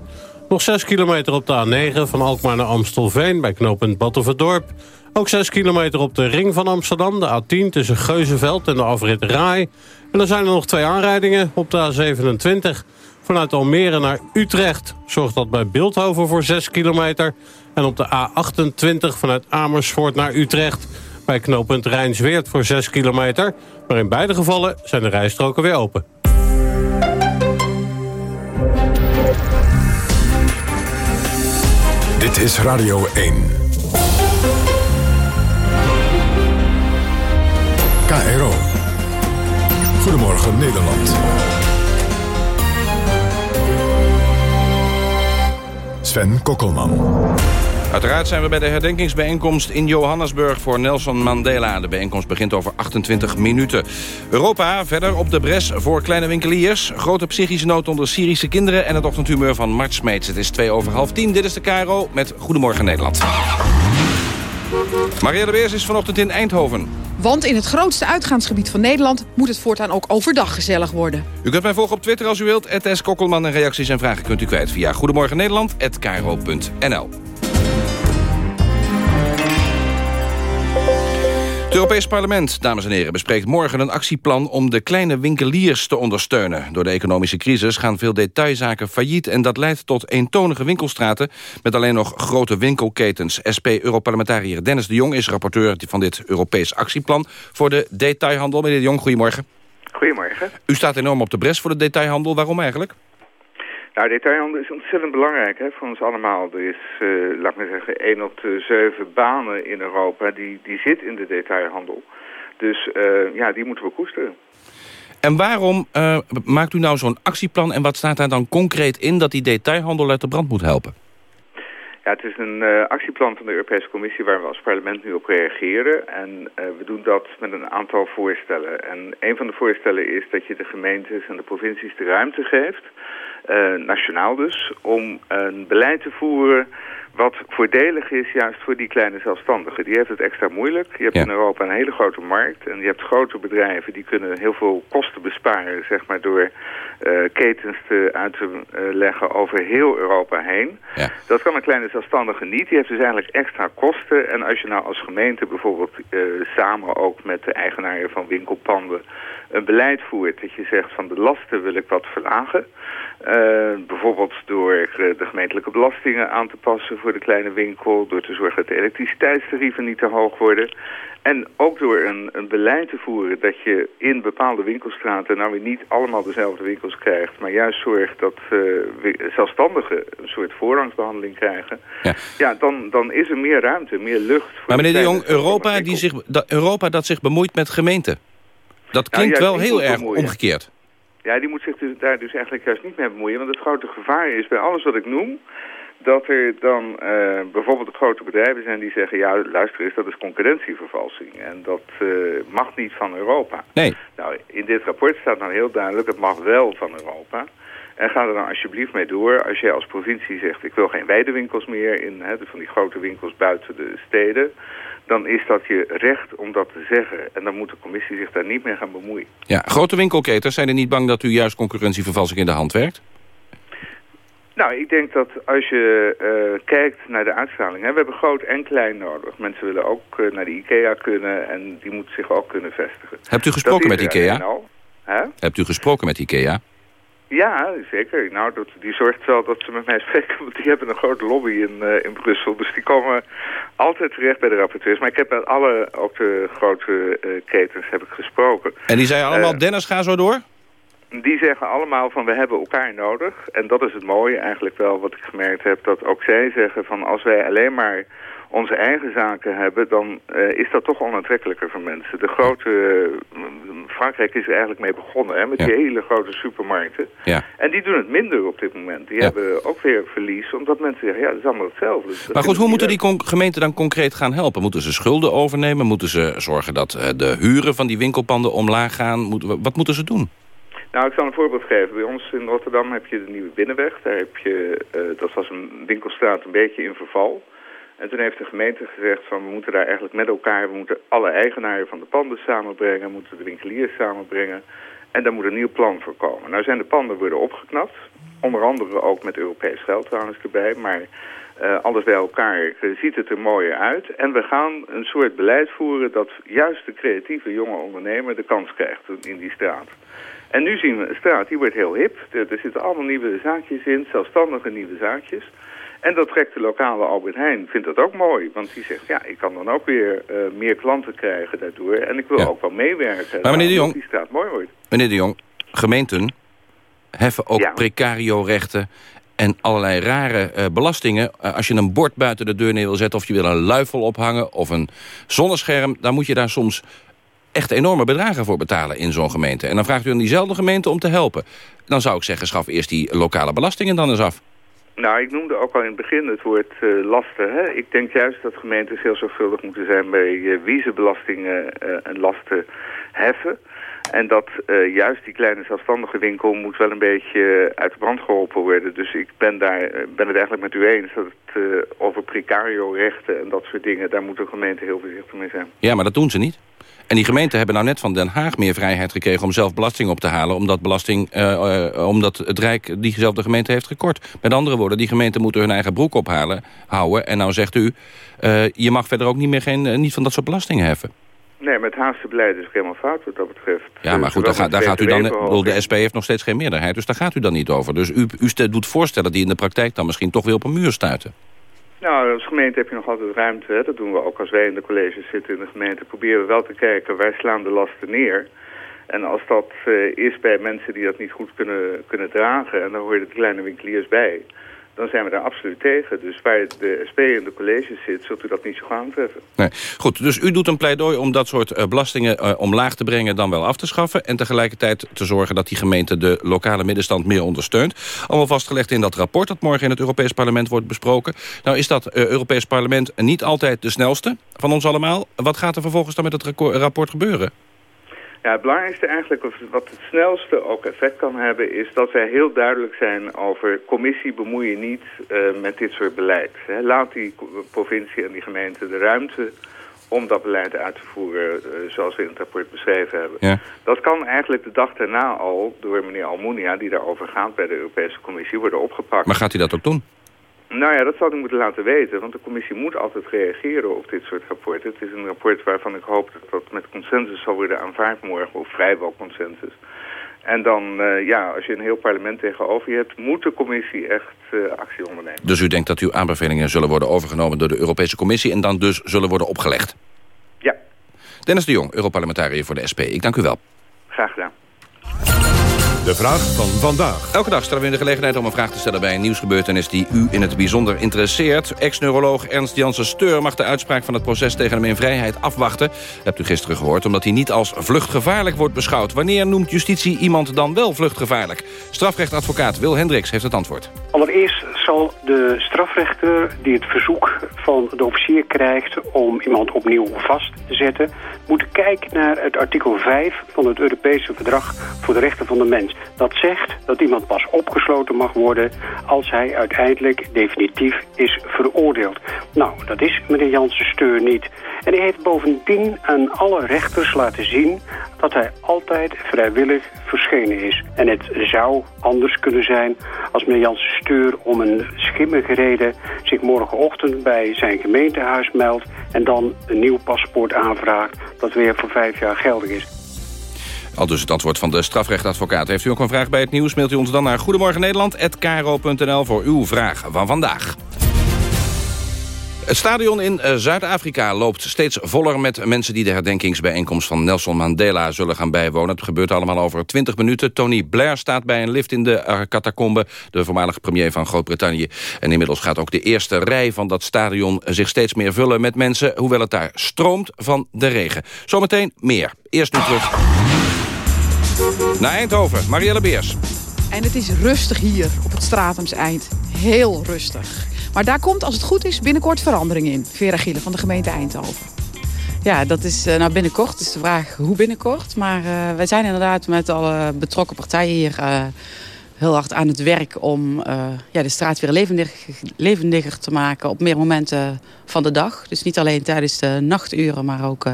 Nog 6 kilometer op de A9 van Alkmaar naar Amstelveen... bij knooppunt Battenverdorp. Ook 6 kilometer op de ring van Amsterdam, de A10... tussen Geuzenveld en de afrit Rai. En dan zijn er nog twee aanrijdingen op de A27... Vanuit Almere naar Utrecht zorgt dat bij Beeldhoven voor 6 kilometer. En op de A28 vanuit Amersfoort naar Utrecht... bij knooppunt Rijnsweert voor 6 kilometer. Maar in beide gevallen zijn de rijstroken weer open. Dit is Radio 1. Goedemorgen Nederland. Sven Kokkelman. Uiteraard zijn we bij de herdenkingsbijeenkomst in Johannesburg voor Nelson Mandela. De bijeenkomst begint over 28 minuten. Europa verder op de bres voor kleine winkeliers. Grote psychische nood onder Syrische kinderen... en het ochtendhumeur van Mart Smeets. Het is twee over half tien. Dit is de KRO met Goedemorgen Nederland. Maria de Beers is vanochtend in Eindhoven. Want in het grootste uitgaansgebied van Nederland moet het voortaan ook overdag gezellig worden. U kunt mij volgen op Twitter als u wilt. Het Kokkelman en reacties en vragen kunt u kwijt via Goedemorgen Nederland. Het Europees Parlement, dames en heren, bespreekt morgen een actieplan om de kleine winkeliers te ondersteunen. Door de economische crisis gaan veel detailzaken failliet en dat leidt tot eentonige winkelstraten met alleen nog grote winkelketens. SP-Europarlementariër Dennis de Jong is rapporteur van dit Europees actieplan voor de detailhandel. Meneer de Jong, goedemorgen. Goedemorgen. U staat enorm op de bres voor de detailhandel. Waarom eigenlijk? Nou, detailhandel is ontzettend belangrijk hè, voor ons allemaal. Er is, eh, laat ik maar zeggen, één op de zeven banen in Europa die, die zit in de detailhandel. Dus eh, ja, die moeten we koesteren. En waarom eh, maakt u nou zo'n actieplan en wat staat daar dan concreet in dat die detailhandel uit de brand moet helpen? Ja, het is een actieplan van de Europese Commissie waar we als parlement nu op reageren. En we doen dat met een aantal voorstellen. En een van de voorstellen is dat je de gemeentes en de provincies de ruimte geeft, nationaal dus, om een beleid te voeren wat voordelig is juist voor die kleine zelfstandigen. Die heeft het extra moeilijk. Je hebt Ja. in Europa een hele grote markt en je hebt grote bedrijven die kunnen heel veel kosten besparen, zeg maar door eh, ketens te, uit te eh, leggen over heel Europa heen. Dat kan een kleine zelfstandige niet. Die heeft dus eigenlijk extra kosten. En als je nou als gemeente bijvoorbeeld eh, samen ook met de eigenaren van winkelpanden een beleid voert dat je zegt van de lasten wil ik wat verlagen. Eh, bijvoorbeeld door de gemeentelijke belastingen aan te passen voor de kleine winkel. Door te zorgen dat de elektriciteitstarieven niet te hoog worden. En ook door een, een beleid te voeren dat je in bepaalde winkelstraten nou weer niet allemaal dezelfde winkels krijgt. Maar juist zorgt dat eh, zelfstandigen een soort voorrangsbehandeling krijgen. Ja, dan, dan is er meer ruimte, meer lucht. Voor Maar meneer de Jong, Europa, die zich, dat, Europa dat zich bemoeit met gemeenten. Dat klinkt wel heel erg bemoeien. omgekeerd. Ja, die moet zich dus, daar dus eigenlijk juist niet mee bemoeien. Want het grote gevaar is bij alles wat ik noem... dat er dan eh, bijvoorbeeld grote bedrijven zijn die zeggen... ja, luister eens, dat is concurrentievervalsing. En dat eh, mag niet van Europa. Nee. Nou, in dit rapport staat nou heel duidelijk... het mag wel van Europa. En ga er dan alsjeblieft mee door. Als jij als provincie zegt... ik wil geen weidewinkels meer in hè, van die grote winkels buiten de steden dan is dat je recht om dat te zeggen. En dan moet de commissie zich daar niet mee gaan bemoeien. Ja, grote winkelketens zijn er niet bang dat u juist concurrentievervalsing in de hand werkt? Nou, ik denk dat als je uh, kijkt naar de uitstraling... Hè, we hebben groot en klein nodig. Mensen willen ook uh, naar de IKEA kunnen en die moeten zich ook kunnen vestigen. Hebt u gesproken met IKEA? Hè? Hebt u gesproken met IKEA? Ja, zeker. Nou, dat, die zorgt wel dat ze met mij spreken, want die hebben een grote lobby in, uh, in Brussel. Dus die komen altijd terecht bij de rapporteurs. Maar ik heb met alle, ook de grote uh, ketens, heb ik gesproken. En die zeiden allemaal, uh, Dennis, ga zo door? Die zeggen allemaal van, we hebben elkaar nodig. En dat is het mooie eigenlijk wel, wat ik gemerkt heb, dat ook zij zeggen van, als wij alleen maar onze eigen zaken hebben, dan uh, is dat toch onaantrekkelijker voor mensen. De grote, uh, Frankrijk is er eigenlijk mee begonnen, hè, met Ja. die hele grote supermarkten. Ja. En die doen het minder op dit moment. Die Ja. hebben ook weer verlies, omdat mensen zeggen, ja, dat is allemaal hetzelfde. Dus Maar goed, hoe moeten die gemeenten dan concreet gaan helpen? Moeten ze schulden overnemen? Moeten ze zorgen dat eh, de huren van die winkelpanden omlaag gaan? Moet- wat moeten ze doen? Nou, ik zal een voorbeeld geven. Bij ons in Rotterdam heb je de Nieuwe Binnenweg. Daar heb je, eh, dat was een winkelstraat een beetje in verval. En toen heeft de gemeente gezegd van we moeten daar eigenlijk met elkaar... we moeten alle eigenaren van de panden samenbrengen... we moeten de winkeliers samenbrengen. En daar moet een nieuw plan voor komen. Nou zijn de panden worden opgeknapt. Onder andere ook met Europees geld trouwens erbij. Maar eh, alles bij elkaar ziet het er mooier uit. En we gaan een soort beleid voeren... dat juist de creatieve jonge ondernemer de kans krijgt in die straat. En nu zien we een straat, die wordt heel hip. Er, er zitten allemaal nieuwe zaakjes in, zelfstandige nieuwe zaakjes. En dat trekt de lokale Albert Heijn, vindt dat ook mooi. Want die zegt, ja, ik kan dan ook weer eh, meer klanten krijgen daardoor. En ik wil ook wel meewerken. Maar meneer de omdat Jong- die straat mooi wordt. Meneer de Jong, gemeenten heffen ook Ja. precario-rechten en allerlei rare eh, belastingen. Eh, als je een bord buiten de deur neer wil zetten... of je wil een luifel ophangen of een zonnescherm... dan moet je daar soms echt enorme bedragen voor betalen in zo'n gemeente. En dan vraagt u aan diezelfde gemeente om te helpen. Dan zou ik zeggen, schaf eerst die lokale belastingen dan eens af. Nou, ik noemde ook al in het begin het woord eh, lasten. Hè? Ik denk juist dat gemeentes heel zorgvuldig moeten zijn bij eh, wie ze belastingen eh, en lasten heffen. En dat juist die kleine zelfstandige winkel moet wel een beetje uit de brand geholpen worden. Dus ik ben, daar, ben het eigenlijk met u eens dat het over precario-rechten en dat soort dingen... daar moet de gemeente heel voorzichtig mee zijn. Ja, maar dat doen ze niet. En die gemeenten hebben nou net van Den Haag meer vrijheid gekregen... om zelf belasting op te halen, omdat, belasting, eh, omdat het Rijk diezelfde gemeente heeft gekort. Met andere woorden, die gemeenten moeten hun eigen broek ophalen, houden. En nou zegt u, eh, je mag verder ook niet meer geen, niet van dat soort belastingen heffen. Nee, met Haagse beleid is helemaal fout wat dat betreft. Ja, maar Eh, goed, daar, gaat- daar met gaat u dan... Bedoel, de SP heeft nog steeds geen meerderheid, dus daar gaat u dan niet over. Dus u, u doet voorstellen die in de praktijk dan misschien toch weer op een muur stuiten. Nou, als gemeente heb je nog altijd ruimte. Hè? Dat doen we ook als wij in de colleges zitten in de gemeente. Proberen we wel te kijken, waar slaan de lasten neer? En als dat eh, is bij mensen die dat niet goed kunnen, kunnen dragen... en dan hoor je de kleine winkeliers bij... dan zijn we daar absoluut tegen. Dus waar de SP in de colleges zit, zult u dat niet zo gaan aantreffen. Nee. Goed, dus u doet een pleidooi om dat soort eh, belastingen eh, omlaag te brengen... dan wel af te schaffen. En tegelijkertijd te zorgen dat die gemeente de lokale middenstand meer ondersteunt. Allemaal vastgelegd in dat rapport dat morgen in het Europees Parlement wordt besproken. Nou is dat eh, Europees Parlement niet altijd de snelste van ons allemaal. Wat gaat er vervolgens dan met het rapport gebeuren? Ja, het belangrijkste eigenlijk, of wat het snelste ook effect kan hebben... is dat wij heel duidelijk zijn over... commissie bemoei je niet eh, met dit soort beleid. Hè. Laat die provincie en die gemeente de ruimte om dat beleid uit te voeren... eh, zoals we in het rapport beschreven hebben. Ja. Dat kan eigenlijk de dag daarna al door meneer Almunia... die daarover gaat bij de Europese Commissie, worden opgepakt. Maar gaat u dat ook doen? Nou ja, dat zal u moeten laten weten, want de commissie moet altijd reageren op dit soort rapporten. Het is een rapport waarvan ik hoop dat dat met consensus zal worden aanvaard morgen, of vrijwel consensus. En dan, eh, ja, als je een heel parlement tegenover je hebt, moet de commissie echt eh, actie ondernemen. Dus u denkt dat uw aanbevelingen zullen worden overgenomen door de Europese Commissie... en dan dus zullen worden opgelegd? Ja. Dennis de Jong, Europarlementariër voor de SP. Ik dank u wel. Graag gedaan. De vraag van vandaag. Elke dag stellen we in de gelegenheid om een vraag te stellen... bij een nieuwsgebeurtenis die u in het bijzonder interesseert. Ex-neuroloog Ernst Janssen Steur mag de uitspraak van het proces... tegen hem in vrijheid afwachten. hebt u gisteren gehoord, omdat hij niet als vluchtgevaarlijk wordt beschouwd. Wanneer noemt justitie iemand dan wel vluchtgevaarlijk? Strafrechtadvocaat Wil Hendricks heeft het antwoord. Allereerst zal de strafrechter die het verzoek van de officier krijgt om iemand opnieuw vast te zetten, moeten kijken naar het artikel 5 van het Europese Verdrag voor de Rechten van de Mens. Dat zegt dat iemand pas opgesloten mag worden als hij uiteindelijk definitief is veroordeeld. Nou, dat is meneer Janssen Steur niet. En hij heeft bovendien aan alle rechters laten zien dat hij altijd vrijwillig verschenen is. En het zou anders kunnen zijn als meneer Janssen Steur om een schimmige reden zich morgenochtend bij zijn gemeentehuis meldt en dan een nieuw paspoort aanvraagt dat weer voor vijf jaar geldig is. Al dus het antwoord van de strafrechtadvocaat. Heeft u ook een vraag bij het nieuws, mailt u ons dan naar Goedemorgen Nederland@kro.nl voor uw vraag van vandaag. Het stadion in eh, Zuid-Afrika loopt steeds voller met mensen... die de herdenkingsbijeenkomst van Nelson Mandela zullen gaan bijwonen. Het gebeurt allemaal over 20 minuten. Tony Blair staat bij een lift in de uh, catacombe... de voormalige premier van Groot-Brittannië. En inmiddels gaat ook de eerste rij van dat stadion... zich steeds meer vullen met mensen... hoewel het daar stroomt van de regen. Zometeen meer. Eerst nu terug naar Eindhoven. Marielle Beers. En het is rustig hier op het Stratumseind. Heel rustig. Maar daar komt, als het goed is, binnenkort verandering in. Vera Gille van de gemeente Eindhoven. Ja, dat is uh, nou binnenkort. is de vraag hoe binnenkort. Maar uh, wij zijn inderdaad met alle betrokken partijen hier uh, heel hard aan het werk... om ja, de straat weer levendig, levendiger te maken op meer momenten van de dag. Dus niet alleen tijdens de nachturen, maar ook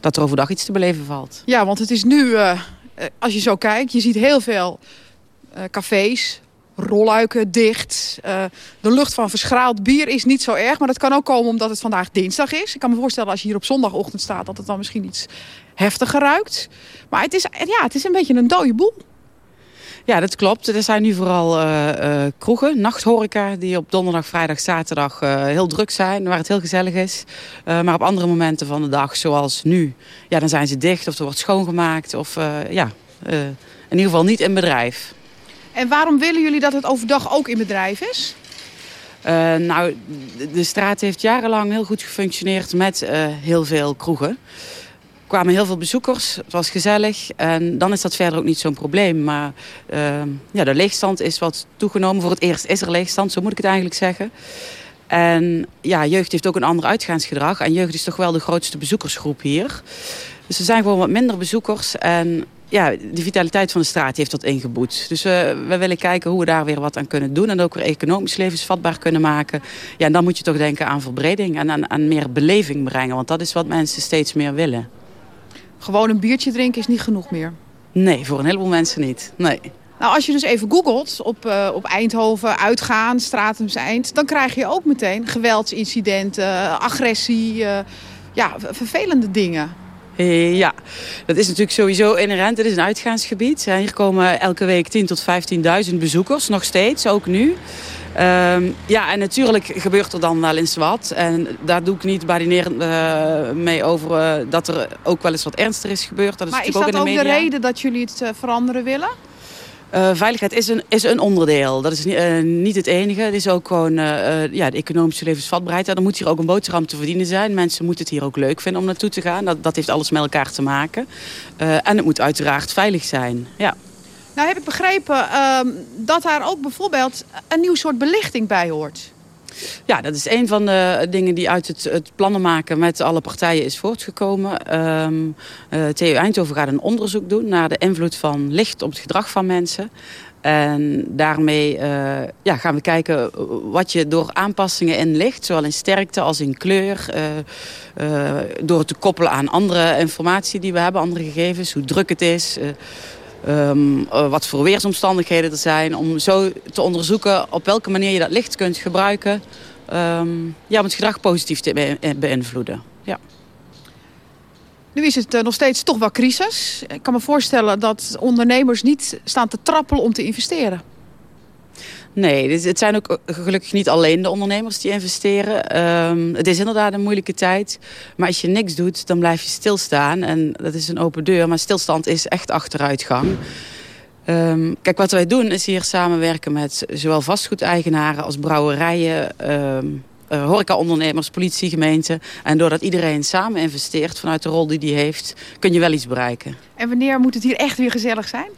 dat er overdag iets te beleven valt. Ja, want het is nu, als je zo kijkt, je ziet heel veel cafés, rolluiken dicht. Uh, de lucht van verschraald bier is niet zo erg. Maar dat kan ook komen omdat het vandaag dinsdag is. Ik kan me voorstellen als je hier op zondagochtend staat... dat het dan misschien iets heftiger ruikt. Maar het is, ja, het is een beetje een dode boel. Ja, dat klopt. Er zijn nu vooral uh, uh, kroegen, nachthoreca... die op donderdag, vrijdag, zaterdag uh, heel druk zijn... waar het heel gezellig is. maar op andere momenten van de dag, zoals nu... ja, dan zijn ze dicht of er wordt schoongemaakt... of ja, in ieder geval niet in bedrijf. En waarom willen jullie dat het overdag ook in bedrijf is? Uh, nou, de straat heeft jarenlang heel goed gefunctioneerd met uh, heel veel kroegen. Kwamen heel veel bezoekers, het was gezellig. En dan is dat verder ook niet zo'n probleem. Maar uh, ja, de leegstand is wat toegenomen. Voor het eerst is er leegstand, zo moet ik het eigenlijk zeggen. En ja, jeugd heeft ook een ander uitgaansgedrag. En jeugd is toch wel de grootste bezoekersgroep hier. Dus er zijn gewoon wat minder bezoekers. En ja, de vitaliteit van de straat heeft dat ingeboet. Dus we willen kijken hoe we daar weer wat aan kunnen doen. En ook weer economisch levensvatbaar kunnen maken. Ja, en dan moet je toch denken aan verbreding en aan, aan meer beleving brengen. Want dat is wat mensen steeds meer willen. Gewoon een biertje drinken is niet genoeg meer? Nee, voor een heleboel mensen niet. Nee. Nou, als je dus even googelt op, uh, op Eindhoven, uitgaan, Stratums Eind... dan krijg je ook meteen geweldsincidenten, agressie, uh, ja, vervelende dingen. Ja, dat is natuurlijk sowieso inherent. Het is een uitgaansgebied. Hier komen elke week 10.000 tot 15.000 bezoekers, nog steeds, ook nu. Um, ja, en natuurlijk gebeurt er dan wel eens wat. En daar doe ik niet badinerend uh, mee over uh, dat er ook wel eens wat ernstiger is gebeurd. Dat is maar is dat ook, ook de, de reden dat jullie het uh, veranderen willen? Uh, veiligheid is een, is een onderdeel. Dat is uh, niet het enige. Het is ook gewoon uh, ja, de economische levensvatbaarheid. En er moet hier ook een boterham te verdienen zijn. Mensen moeten het hier ook leuk vinden om naartoe te gaan. Dat, dat heeft alles met elkaar te maken. en het moet uiteraard veilig zijn. Ja. Nou heb ik begrepen ehm, dat daar ook bijvoorbeeld een nieuw soort belichting bij hoort. Ja, dat is een van de dingen die uit het, het plannen maken met alle partijen is voortgekomen. Um, uh, TU Eindhoven gaat een onderzoek doen naar de invloed van licht op het gedrag van mensen. En daarmee uh, ja, gaan we kijken wat je door aanpassingen in licht, zowel in sterkte als in kleur, uh, door het te koppelen aan andere informatie die we hebben, andere gegevens, hoe druk het is, Um, uh, wat voor weersomstandigheden er zijn. Om zo te onderzoeken op welke manier je dat licht kunt gebruiken. Um, ja, om het gedrag positief te be beïnvloeden. Ja. Nu is het uh, nog steeds toch wel crisis. Ik kan me voorstellen dat ondernemers niet staan te trappelen om te investeren. Nee, het zijn ook gelukkig niet alleen de ondernemers die investeren. Um, het is inderdaad een moeilijke tijd. Maar als je niks doet, dan blijf je stilstaan. En dat is een open deur. Maar stilstand is echt achteruitgang. Ehm, kijk, wat wij doen is hier samenwerken met zowel vastgoedeigenaren als brouwerijen... ehm uh, horecaondernemers, politie, gemeente. En doordat iedereen samen investeert vanuit de rol die die heeft... kun je wel iets bereiken. En wanneer moet het hier echt weer gezellig zijn?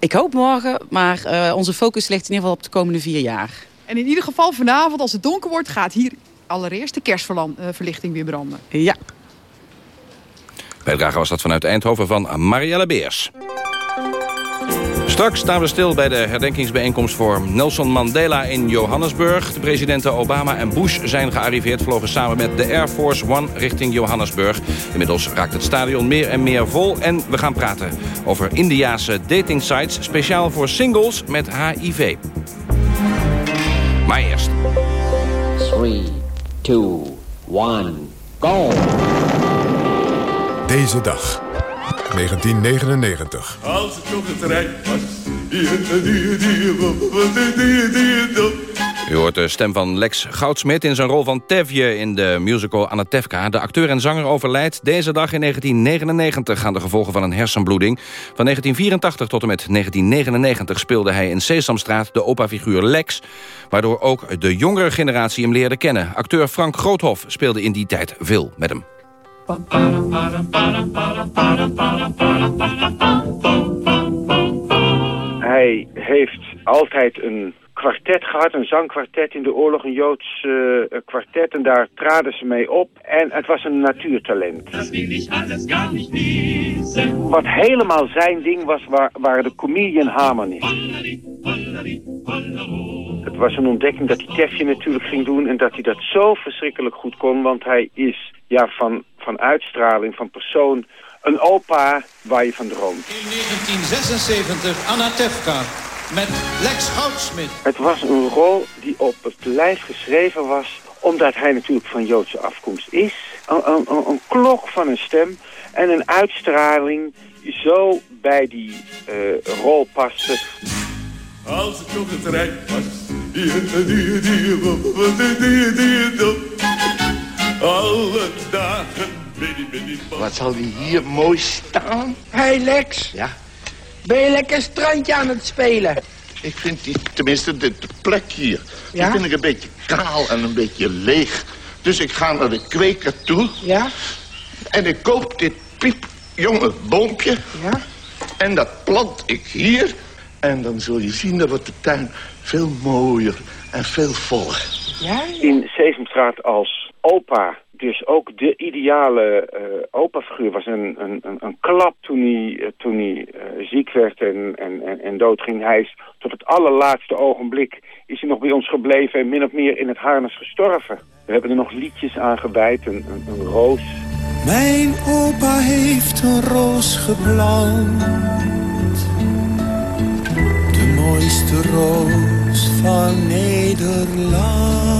Ik hoop morgen, maar uh, onze focus ligt in ieder geval op de komende vier jaar. En in ieder geval vanavond, als het donker wordt... gaat hier allereerst de kerstverlichting weer branden. Ja. Bijdrage was dat vanuit Eindhoven van Marielle Beers. Straks staan we stil bij de herdenkingsbijeenkomst voor Nelson Mandela in Johannesburg. De presidenten Obama en Bush zijn gearriveerd, vlogen samen met de Air Force One richting Johannesburg. Inmiddels raakt het stadion meer en meer vol en we gaan praten over Indiase datingsites, speciaal voor singles met HIV. Maar eerst. 3, 2, 1, go! Deze dag. 1999. Als het nog het rijk was. U hoort de stem van Lex Goudsmit in zijn rol van Tevje in de musical Anatevka. De acteur en zanger overlijdt deze dag in 1999 aan de gevolgen van een hersenbloeding. Van 1984 tot en met 1999 speelde hij in Sesamstraat de opa-figuur Lex, waardoor ook de jongere generatie hem leerde kennen. Acteur Frank Groothof speelde in die tijd veel met hem. Hij heeft altijd een kwartet gehad, een zangkwartet in de oorlog, een Joods uh, kwartet. En daar traden ze mee op. En het was een natuurtalent. Wat helemaal zijn ding was, waar, waren de comedian harmonies. Het was een ontdekking dat hij Tefje natuurlijk ging doen en dat hij dat zo verschrikkelijk goed kon. Want hij is ja, van, van uitstraling, van persoon, een opa waar je van droomt. In 1976 Anatevka met Lex Goudsmit. Het was een rol die op het lijf geschreven was omdat hij natuurlijk van Joodse afkomst is. Een, een, een klok van een stem en een uitstraling die zo bij die uh, rol paste. Als het nog het rijk was. Alle dagen. Wat zal die hier mooi staan? Hey Lex. Ja? Ben je lekker strandje aan het spelen? Ik vind die, tenminste de, de plek hier, ja? die vind ik een beetje kaal en een beetje leeg. Dus ik ga naar de kweker toe. Ja? En ik koop dit piepjonge boompje. Ja? En dat plant ik hier. En dan zul je zien, dat wordt de tuin veel mooier en veel voller. Ja? In Sesamstraat als opa dus ook de ideale uh, opa-figuur was een, een, een, klap toen hij, uh, toen hij uh, ziek werd en, en, en, en doodging. Hij is tot het allerlaatste ogenblik is hij nog bij ons gebleven en min of meer in het harnas gestorven. We hebben er nog liedjes aan gewijd, een, een, een roos. Mijn opa heeft een roos geplant. De mooiste roos van Nederland.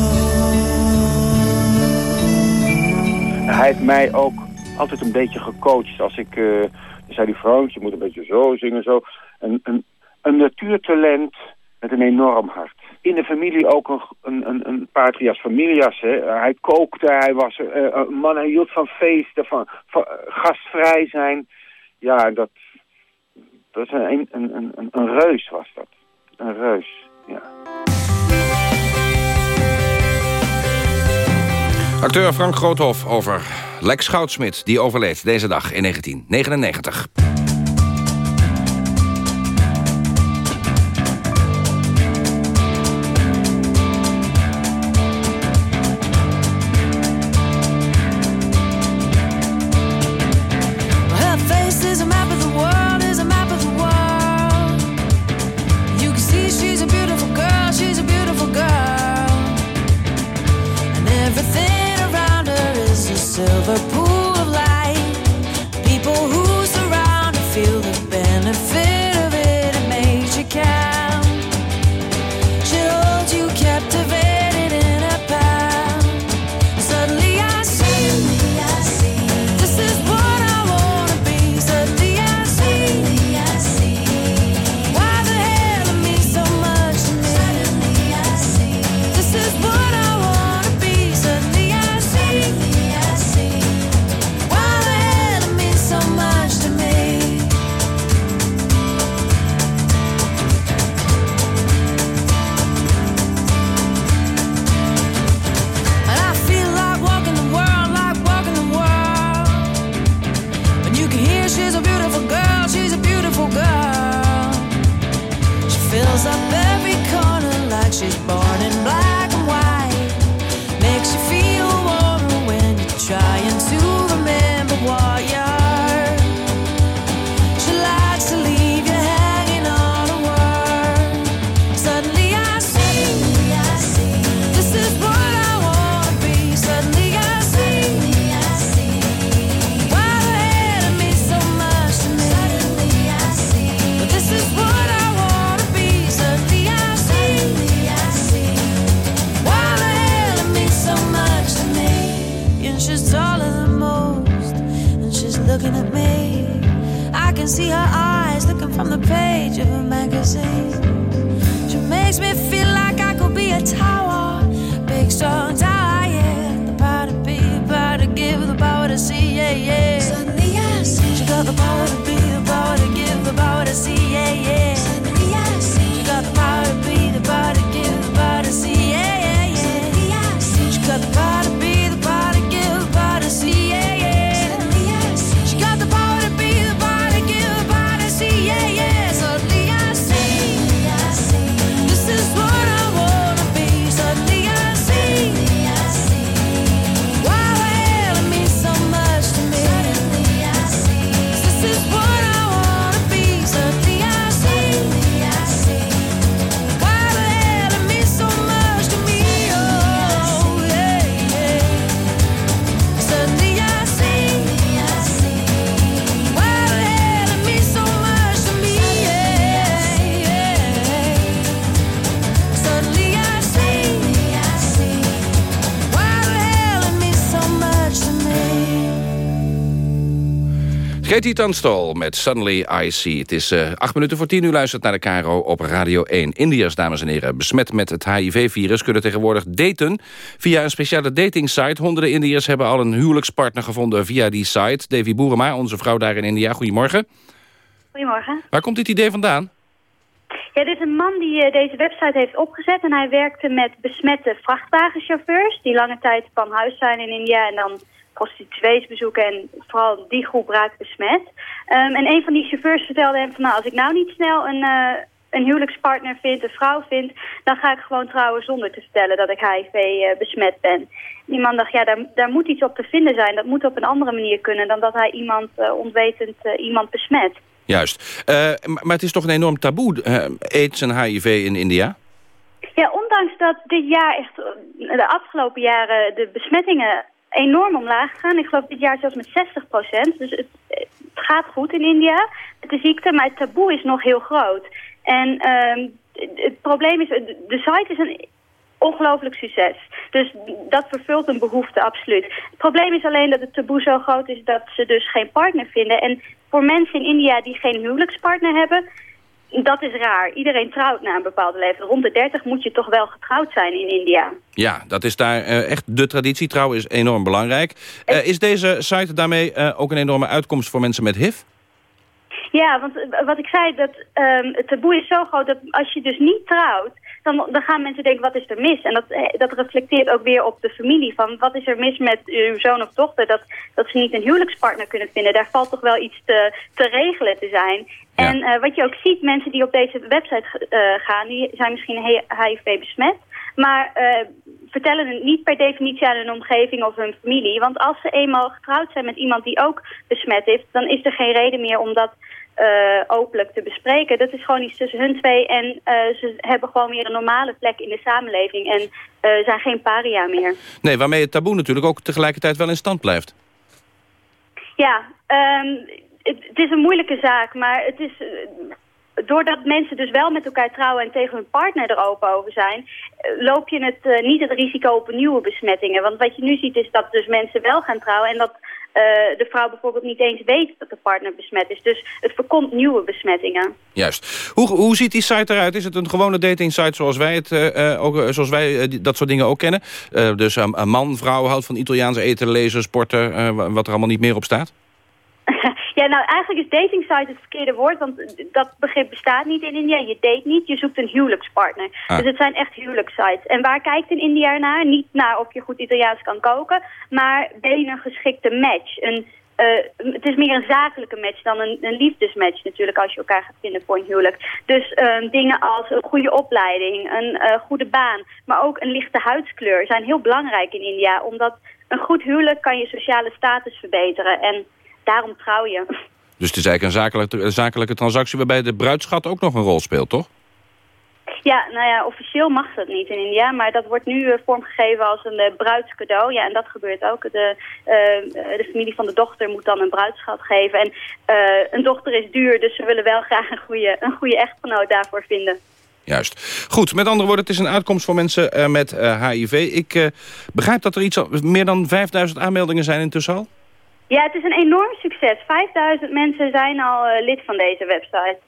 Hij heeft mij ook altijd een beetje gecoacht. Als ik, uh, zei die Frans, je moet een beetje zo zingen, zo. Een, een, een natuurtalent met een enorm hart. In de familie ook een, een, een patrias familias. Hè. Hij kookte, hij was uh, een man, hij hield van feesten, van, van gastvrij zijn. Ja, dat, dat is een, een, een, een reus was dat. Een reus, ja. Acteur Frank Groothof over Lex Goudsmit, die overleed deze dag in 1999. Yeah, yeah. Katie Tanstal met Suddenly I See. Het is eh, acht minuten voor tien. U luistert naar de KRO op Radio 1. Indiërs, dames en heren, besmet met het HIV-virus... kunnen tegenwoordig daten via een speciale datingsite. Honderden Indiërs hebben al een huwelijkspartner gevonden via die site. Davy Boerema, onze vrouw daar in India. Goedemorgen. Goedemorgen. Waar komt dit idee vandaan? Ja, dit is een man die eh, deze website heeft opgezet en hij werkte met besmette vrachtwagenchauffeurs die lange tijd van huis zijn in India en dan prostituees bezoeken en vooral die groep raakt besmet. Ehm, en een van die chauffeurs vertelde hem van nou, als ik nou niet snel een, eh, een huwelijkspartner vind, een vrouw vind, dan ga ik gewoon trouwen zonder te vertellen dat ik HIV eh, besmet ben. Die man dacht, ja, daar, daar moet iets op te vinden zijn. Dat moet op een andere manier kunnen dan dat hij iemand eh, onwetend iemand besmet. Juist. Maar het is toch een enorm taboe, aids en HIV in India? Ja, ondanks dat dit jaar echt de afgelopen jaren de besmettingen enorm omlaag gaan. Ik geloof dit jaar zelfs met 60 procent. Dus het, gaat goed in India met de ziekte, maar het taboe is nog heel groot. En ehm, het, probleem is, de site is een ongelooflijk succes. Dus dat vervult een behoefte, absoluut. Het probleem is alleen dat het taboe zo groot is dat ze dus geen partner vinden. En voor mensen in India die geen huwelijkspartner hebben, dat is raar. Iedereen trouwt na een bepaalde leeftijd. Rond de 30 moet je toch wel getrouwd zijn in India. Ja, dat is daar eh, echt de traditie. Trouwen is enorm belangrijk. Eh, is deze site daarmee eh, ook een enorme uitkomst voor mensen met HIV? Ja, want wat ik zei, dat ehm, het taboe is zo groot dat als je dus niet trouwt, dan, dan gaan mensen denken, wat is er mis? En dat, eh, dat reflecteert ook weer op de familie. Van wat is er mis met uw zoon of dochter dat, dat ze niet een huwelijkspartner kunnen vinden? Daar valt toch wel iets te, te regelen te zijn. En eh, wat je ook ziet, mensen die op deze website eh, gaan, die zijn misschien HIV besmet. Maar vertellen het niet per definitie aan hun omgeving of hun familie. Want als ze eenmaal getrouwd zijn met iemand die ook besmet is... dan is er geen reden meer om dat eh, openlijk te bespreken. Dat is gewoon iets tussen hun twee. En eh, ze hebben gewoon weer een normale plek in de samenleving. En eh, zijn geen paria meer. Nee, waarmee het taboe natuurlijk ook tegelijkertijd wel in stand blijft. Ja, ehm, het, het is een moeilijke zaak, maar het is... Doordat mensen dus wel met elkaar trouwen en tegen hun partner er open over zijn, loop je het, niet het risico op nieuwe besmettingen. Want wat je nu ziet is dat dus mensen wel gaan trouwen en dat de vrouw bijvoorbeeld niet eens weet dat de partner besmet is. Dus het voorkomt nieuwe besmettingen. Juist. Hoe, hoe ziet die site eruit? Is het een gewone dating site zoals wij, het, eh, eh, ook, eh, zoals wij eh, dat soort dingen ook kennen? Eh, dus eh, een man, vrouw houdt van Italiaans eten, lezen, sporten, eh, wa- wat er allemaal niet meer op staat? Nou eigenlijk is dating site het verkeerde woord, want dat begrip bestaat niet in India. Je date niet, je zoekt een huwelijkspartner. Ah. Dus het zijn echt huwelijkssites. En waar kijkt een India naar? Niet naar of je goed Italiaans kan koken, maar ben je een geschikte match? Een, eh, het is meer een zakelijke match dan een, een liefdesmatch natuurlijk als je elkaar gaat vinden voor een huwelijk. Dus ehm, dingen als een goede opleiding, een eh, goede baan, maar ook een lichte huidskleur zijn heel belangrijk in India. Omdat een goed huwelijk kan je sociale status verbeteren en daarom trouw je. Dus het is eigenlijk een zakelijke, een zakelijke transactie... waarbij de bruidschat ook nog een rol speelt, toch? Ja, nou ja, officieel mag dat niet in India, maar dat wordt nu eh, vormgegeven als een uh, bruidscadeau. Ja, en dat gebeurt ook. De, eh, de familie van de dochter moet dan een bruidsschat geven. En een dochter is duur, dus ze willen wel graag een goede, een goede echtgenoot daarvoor vinden. Juist. Goed, met andere woorden, het is een uitkomst voor mensen met HIV. Ik begrijp dat er iets meer dan 5000 aanmeldingen zijn intussen al? Ja, het is een enorm succes. 5000 mensen zijn al lid van deze website.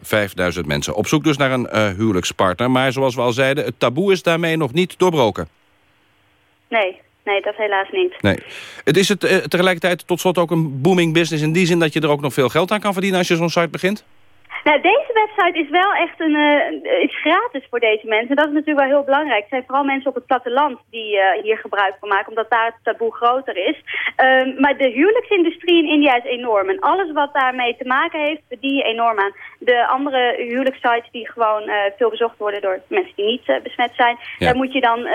5000 mensen. Op zoek dus naar een uh, huwelijkspartner. Maar zoals we al zeiden, het taboe is daarmee nog niet doorbroken. Nee, nee, dat helaas niet. Nee. Het is het uh, tegelijkertijd tot slot ook een booming business... in die zin dat je er ook nog veel geld aan kan verdienen als je zo'n site begint? Nou, deze website is wel echt een, uh, is gratis voor deze mensen. Dat is natuurlijk wel heel belangrijk. Het zijn vooral mensen op het platteland die uh, hier gebruik van maken, omdat daar het taboe groter is. Uh, maar de huwelijksindustrie in India is enorm. En alles wat daarmee te maken heeft, verdien je enorm aan. De andere huwelijkssites die gewoon uh, veel bezocht worden door mensen die niet besmet zijn, ja. daar moet je dan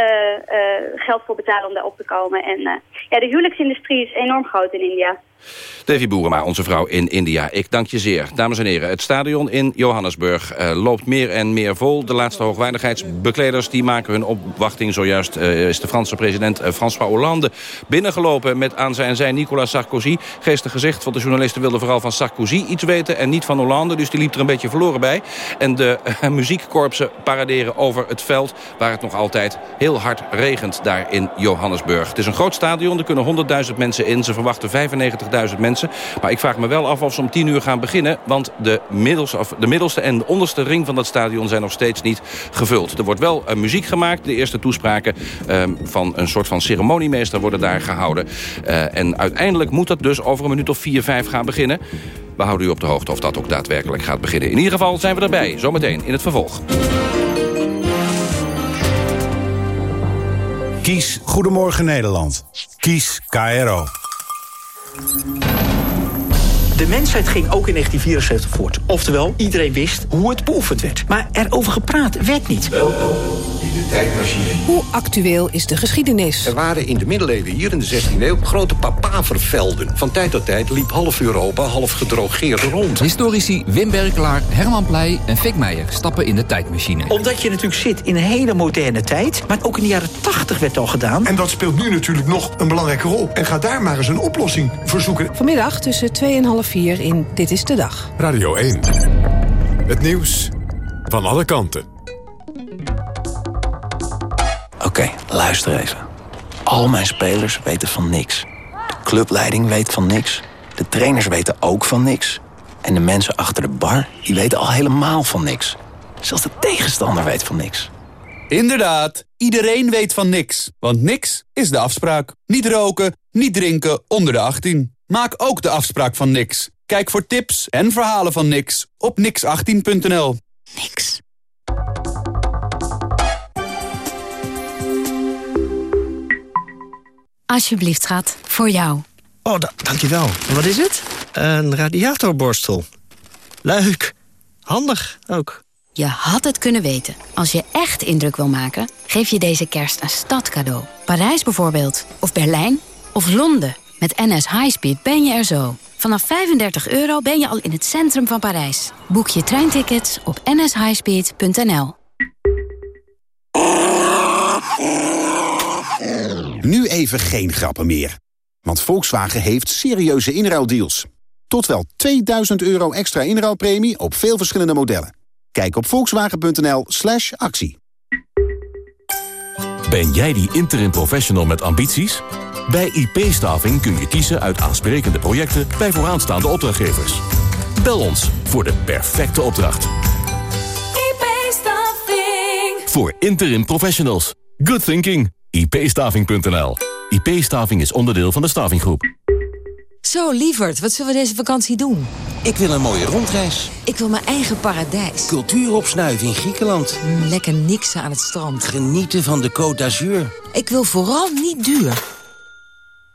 geld voor betalen om daar op te komen. En ja, de huwelijksindustrie is enorm groot in India. Davy Boerema, onze vrouw in India. Ik dank je zeer. Dames en heren, het stadion in Johannesburg uh, loopt meer en meer vol. De laatste hoogwaardigheidsbekleders die maken hun opwachting. Zojuist uh, is de Franse president uh, François Hollande binnengelopen... met aan zijn zij Nicolas Sarkozy. Geestig gezicht van de journalisten wilden vooral van Sarkozy iets weten... en niet van Hollande, dus die liep er een beetje verloren bij. En de muziekkorpsen paraderen over het veld... waar het nog altijd heel hard regent daar in Johannesburg. Het is een groot stadion, er kunnen 100.000 mensen in. Ze verwachten 95 20.000 Maar ik vraag me wel af of ze om 10 uur gaan beginnen. Want de, middels, of de middelste en de onderste ring van dat stadion zijn nog steeds niet gevuld. Er wordt wel uh, muziek gemaakt. De eerste toespraken uh, van een soort van ceremoniemeester worden daar gehouden. Uh, en uiteindelijk moet dat dus over een minuut of 4, 5 gaan beginnen. We houden u op de hoogte of dat ook daadwerkelijk gaat beginnen. In ieder geval zijn we erbij. Zometeen in het vervolg. Kies Goedemorgen Nederland. Kies KRO. Música De mensheid ging ook in 1974 voort. Oftewel, iedereen wist hoe het beoefend werd. Maar erover gepraat werd niet. Welkom in de tijdmachine. Hoe actueel is de geschiedenis? Er waren in de middeleeuwen hier in de 16e eeuw grote papavervelden. Van tijd tot tijd liep half Europa half gedrogeerd rond. Historici Wim Berkelaar, Herman Pleij en Fik Meijer stappen in de tijdmachine. Omdat je natuurlijk zit in een hele moderne tijd. Maar ook in de jaren 80 werd al gedaan. En dat speelt nu natuurlijk nog een belangrijke rol. En ga daar maar eens een oplossing voor zoeken. Vanmiddag tussen 2 en half 4 in Dit is de Dag. Radio 1. Het nieuws van alle kanten. Oké, okay, luister even. Al mijn spelers weten van niks. De clubleiding weet van niks. De trainers weten ook van niks. En de mensen achter de bar, die weten al helemaal van niks. Zelfs de tegenstander weet van niks. Inderdaad, iedereen weet van niks. Want niks is de afspraak. Niet roken, niet drinken onder de 18. Maak ook de afspraak van niks. Kijk voor tips en verhalen van niks op nix18.nl. Niks. Alsjeblieft, schat. Voor jou. Oh, dankjewel. En wat is het? Een radiatorborstel. Leuk. Handig ook. Je had het kunnen weten. Als je echt indruk wil maken, geef je deze kerst een stadcadeau. Parijs bijvoorbeeld. Of Berlijn. Of Londen. Met NS Highspeed ben je er zo. Vanaf 35 euro ben je al in het centrum van Parijs. Boek je treintickets op nshighspeed.nl. Nu even geen grappen meer. Want Volkswagen heeft serieuze inruildeals. Tot wel 2000 euro extra inruilpremie op veel verschillende modellen. Kijk op volkswagen.nl slash actie. Ben jij die interim professional met ambities? Bij IP-staving kun je kiezen uit aansprekende projecten bij vooraanstaande opdrachtgevers. Bel ons voor de perfecte opdracht. IP-staving. Voor interim professionals. Good thinking. ipstaving.nl IP-staving is onderdeel van de Stavinggroep. Zo, lieverd, wat zullen we deze vakantie doen? Ik wil een mooie rondreis. Ik wil mijn eigen paradijs. Cultuur opsnuiven in Griekenland. Mm, lekker niksen aan het strand. Genieten van de Côte d'Azur. Ik wil vooral niet duur.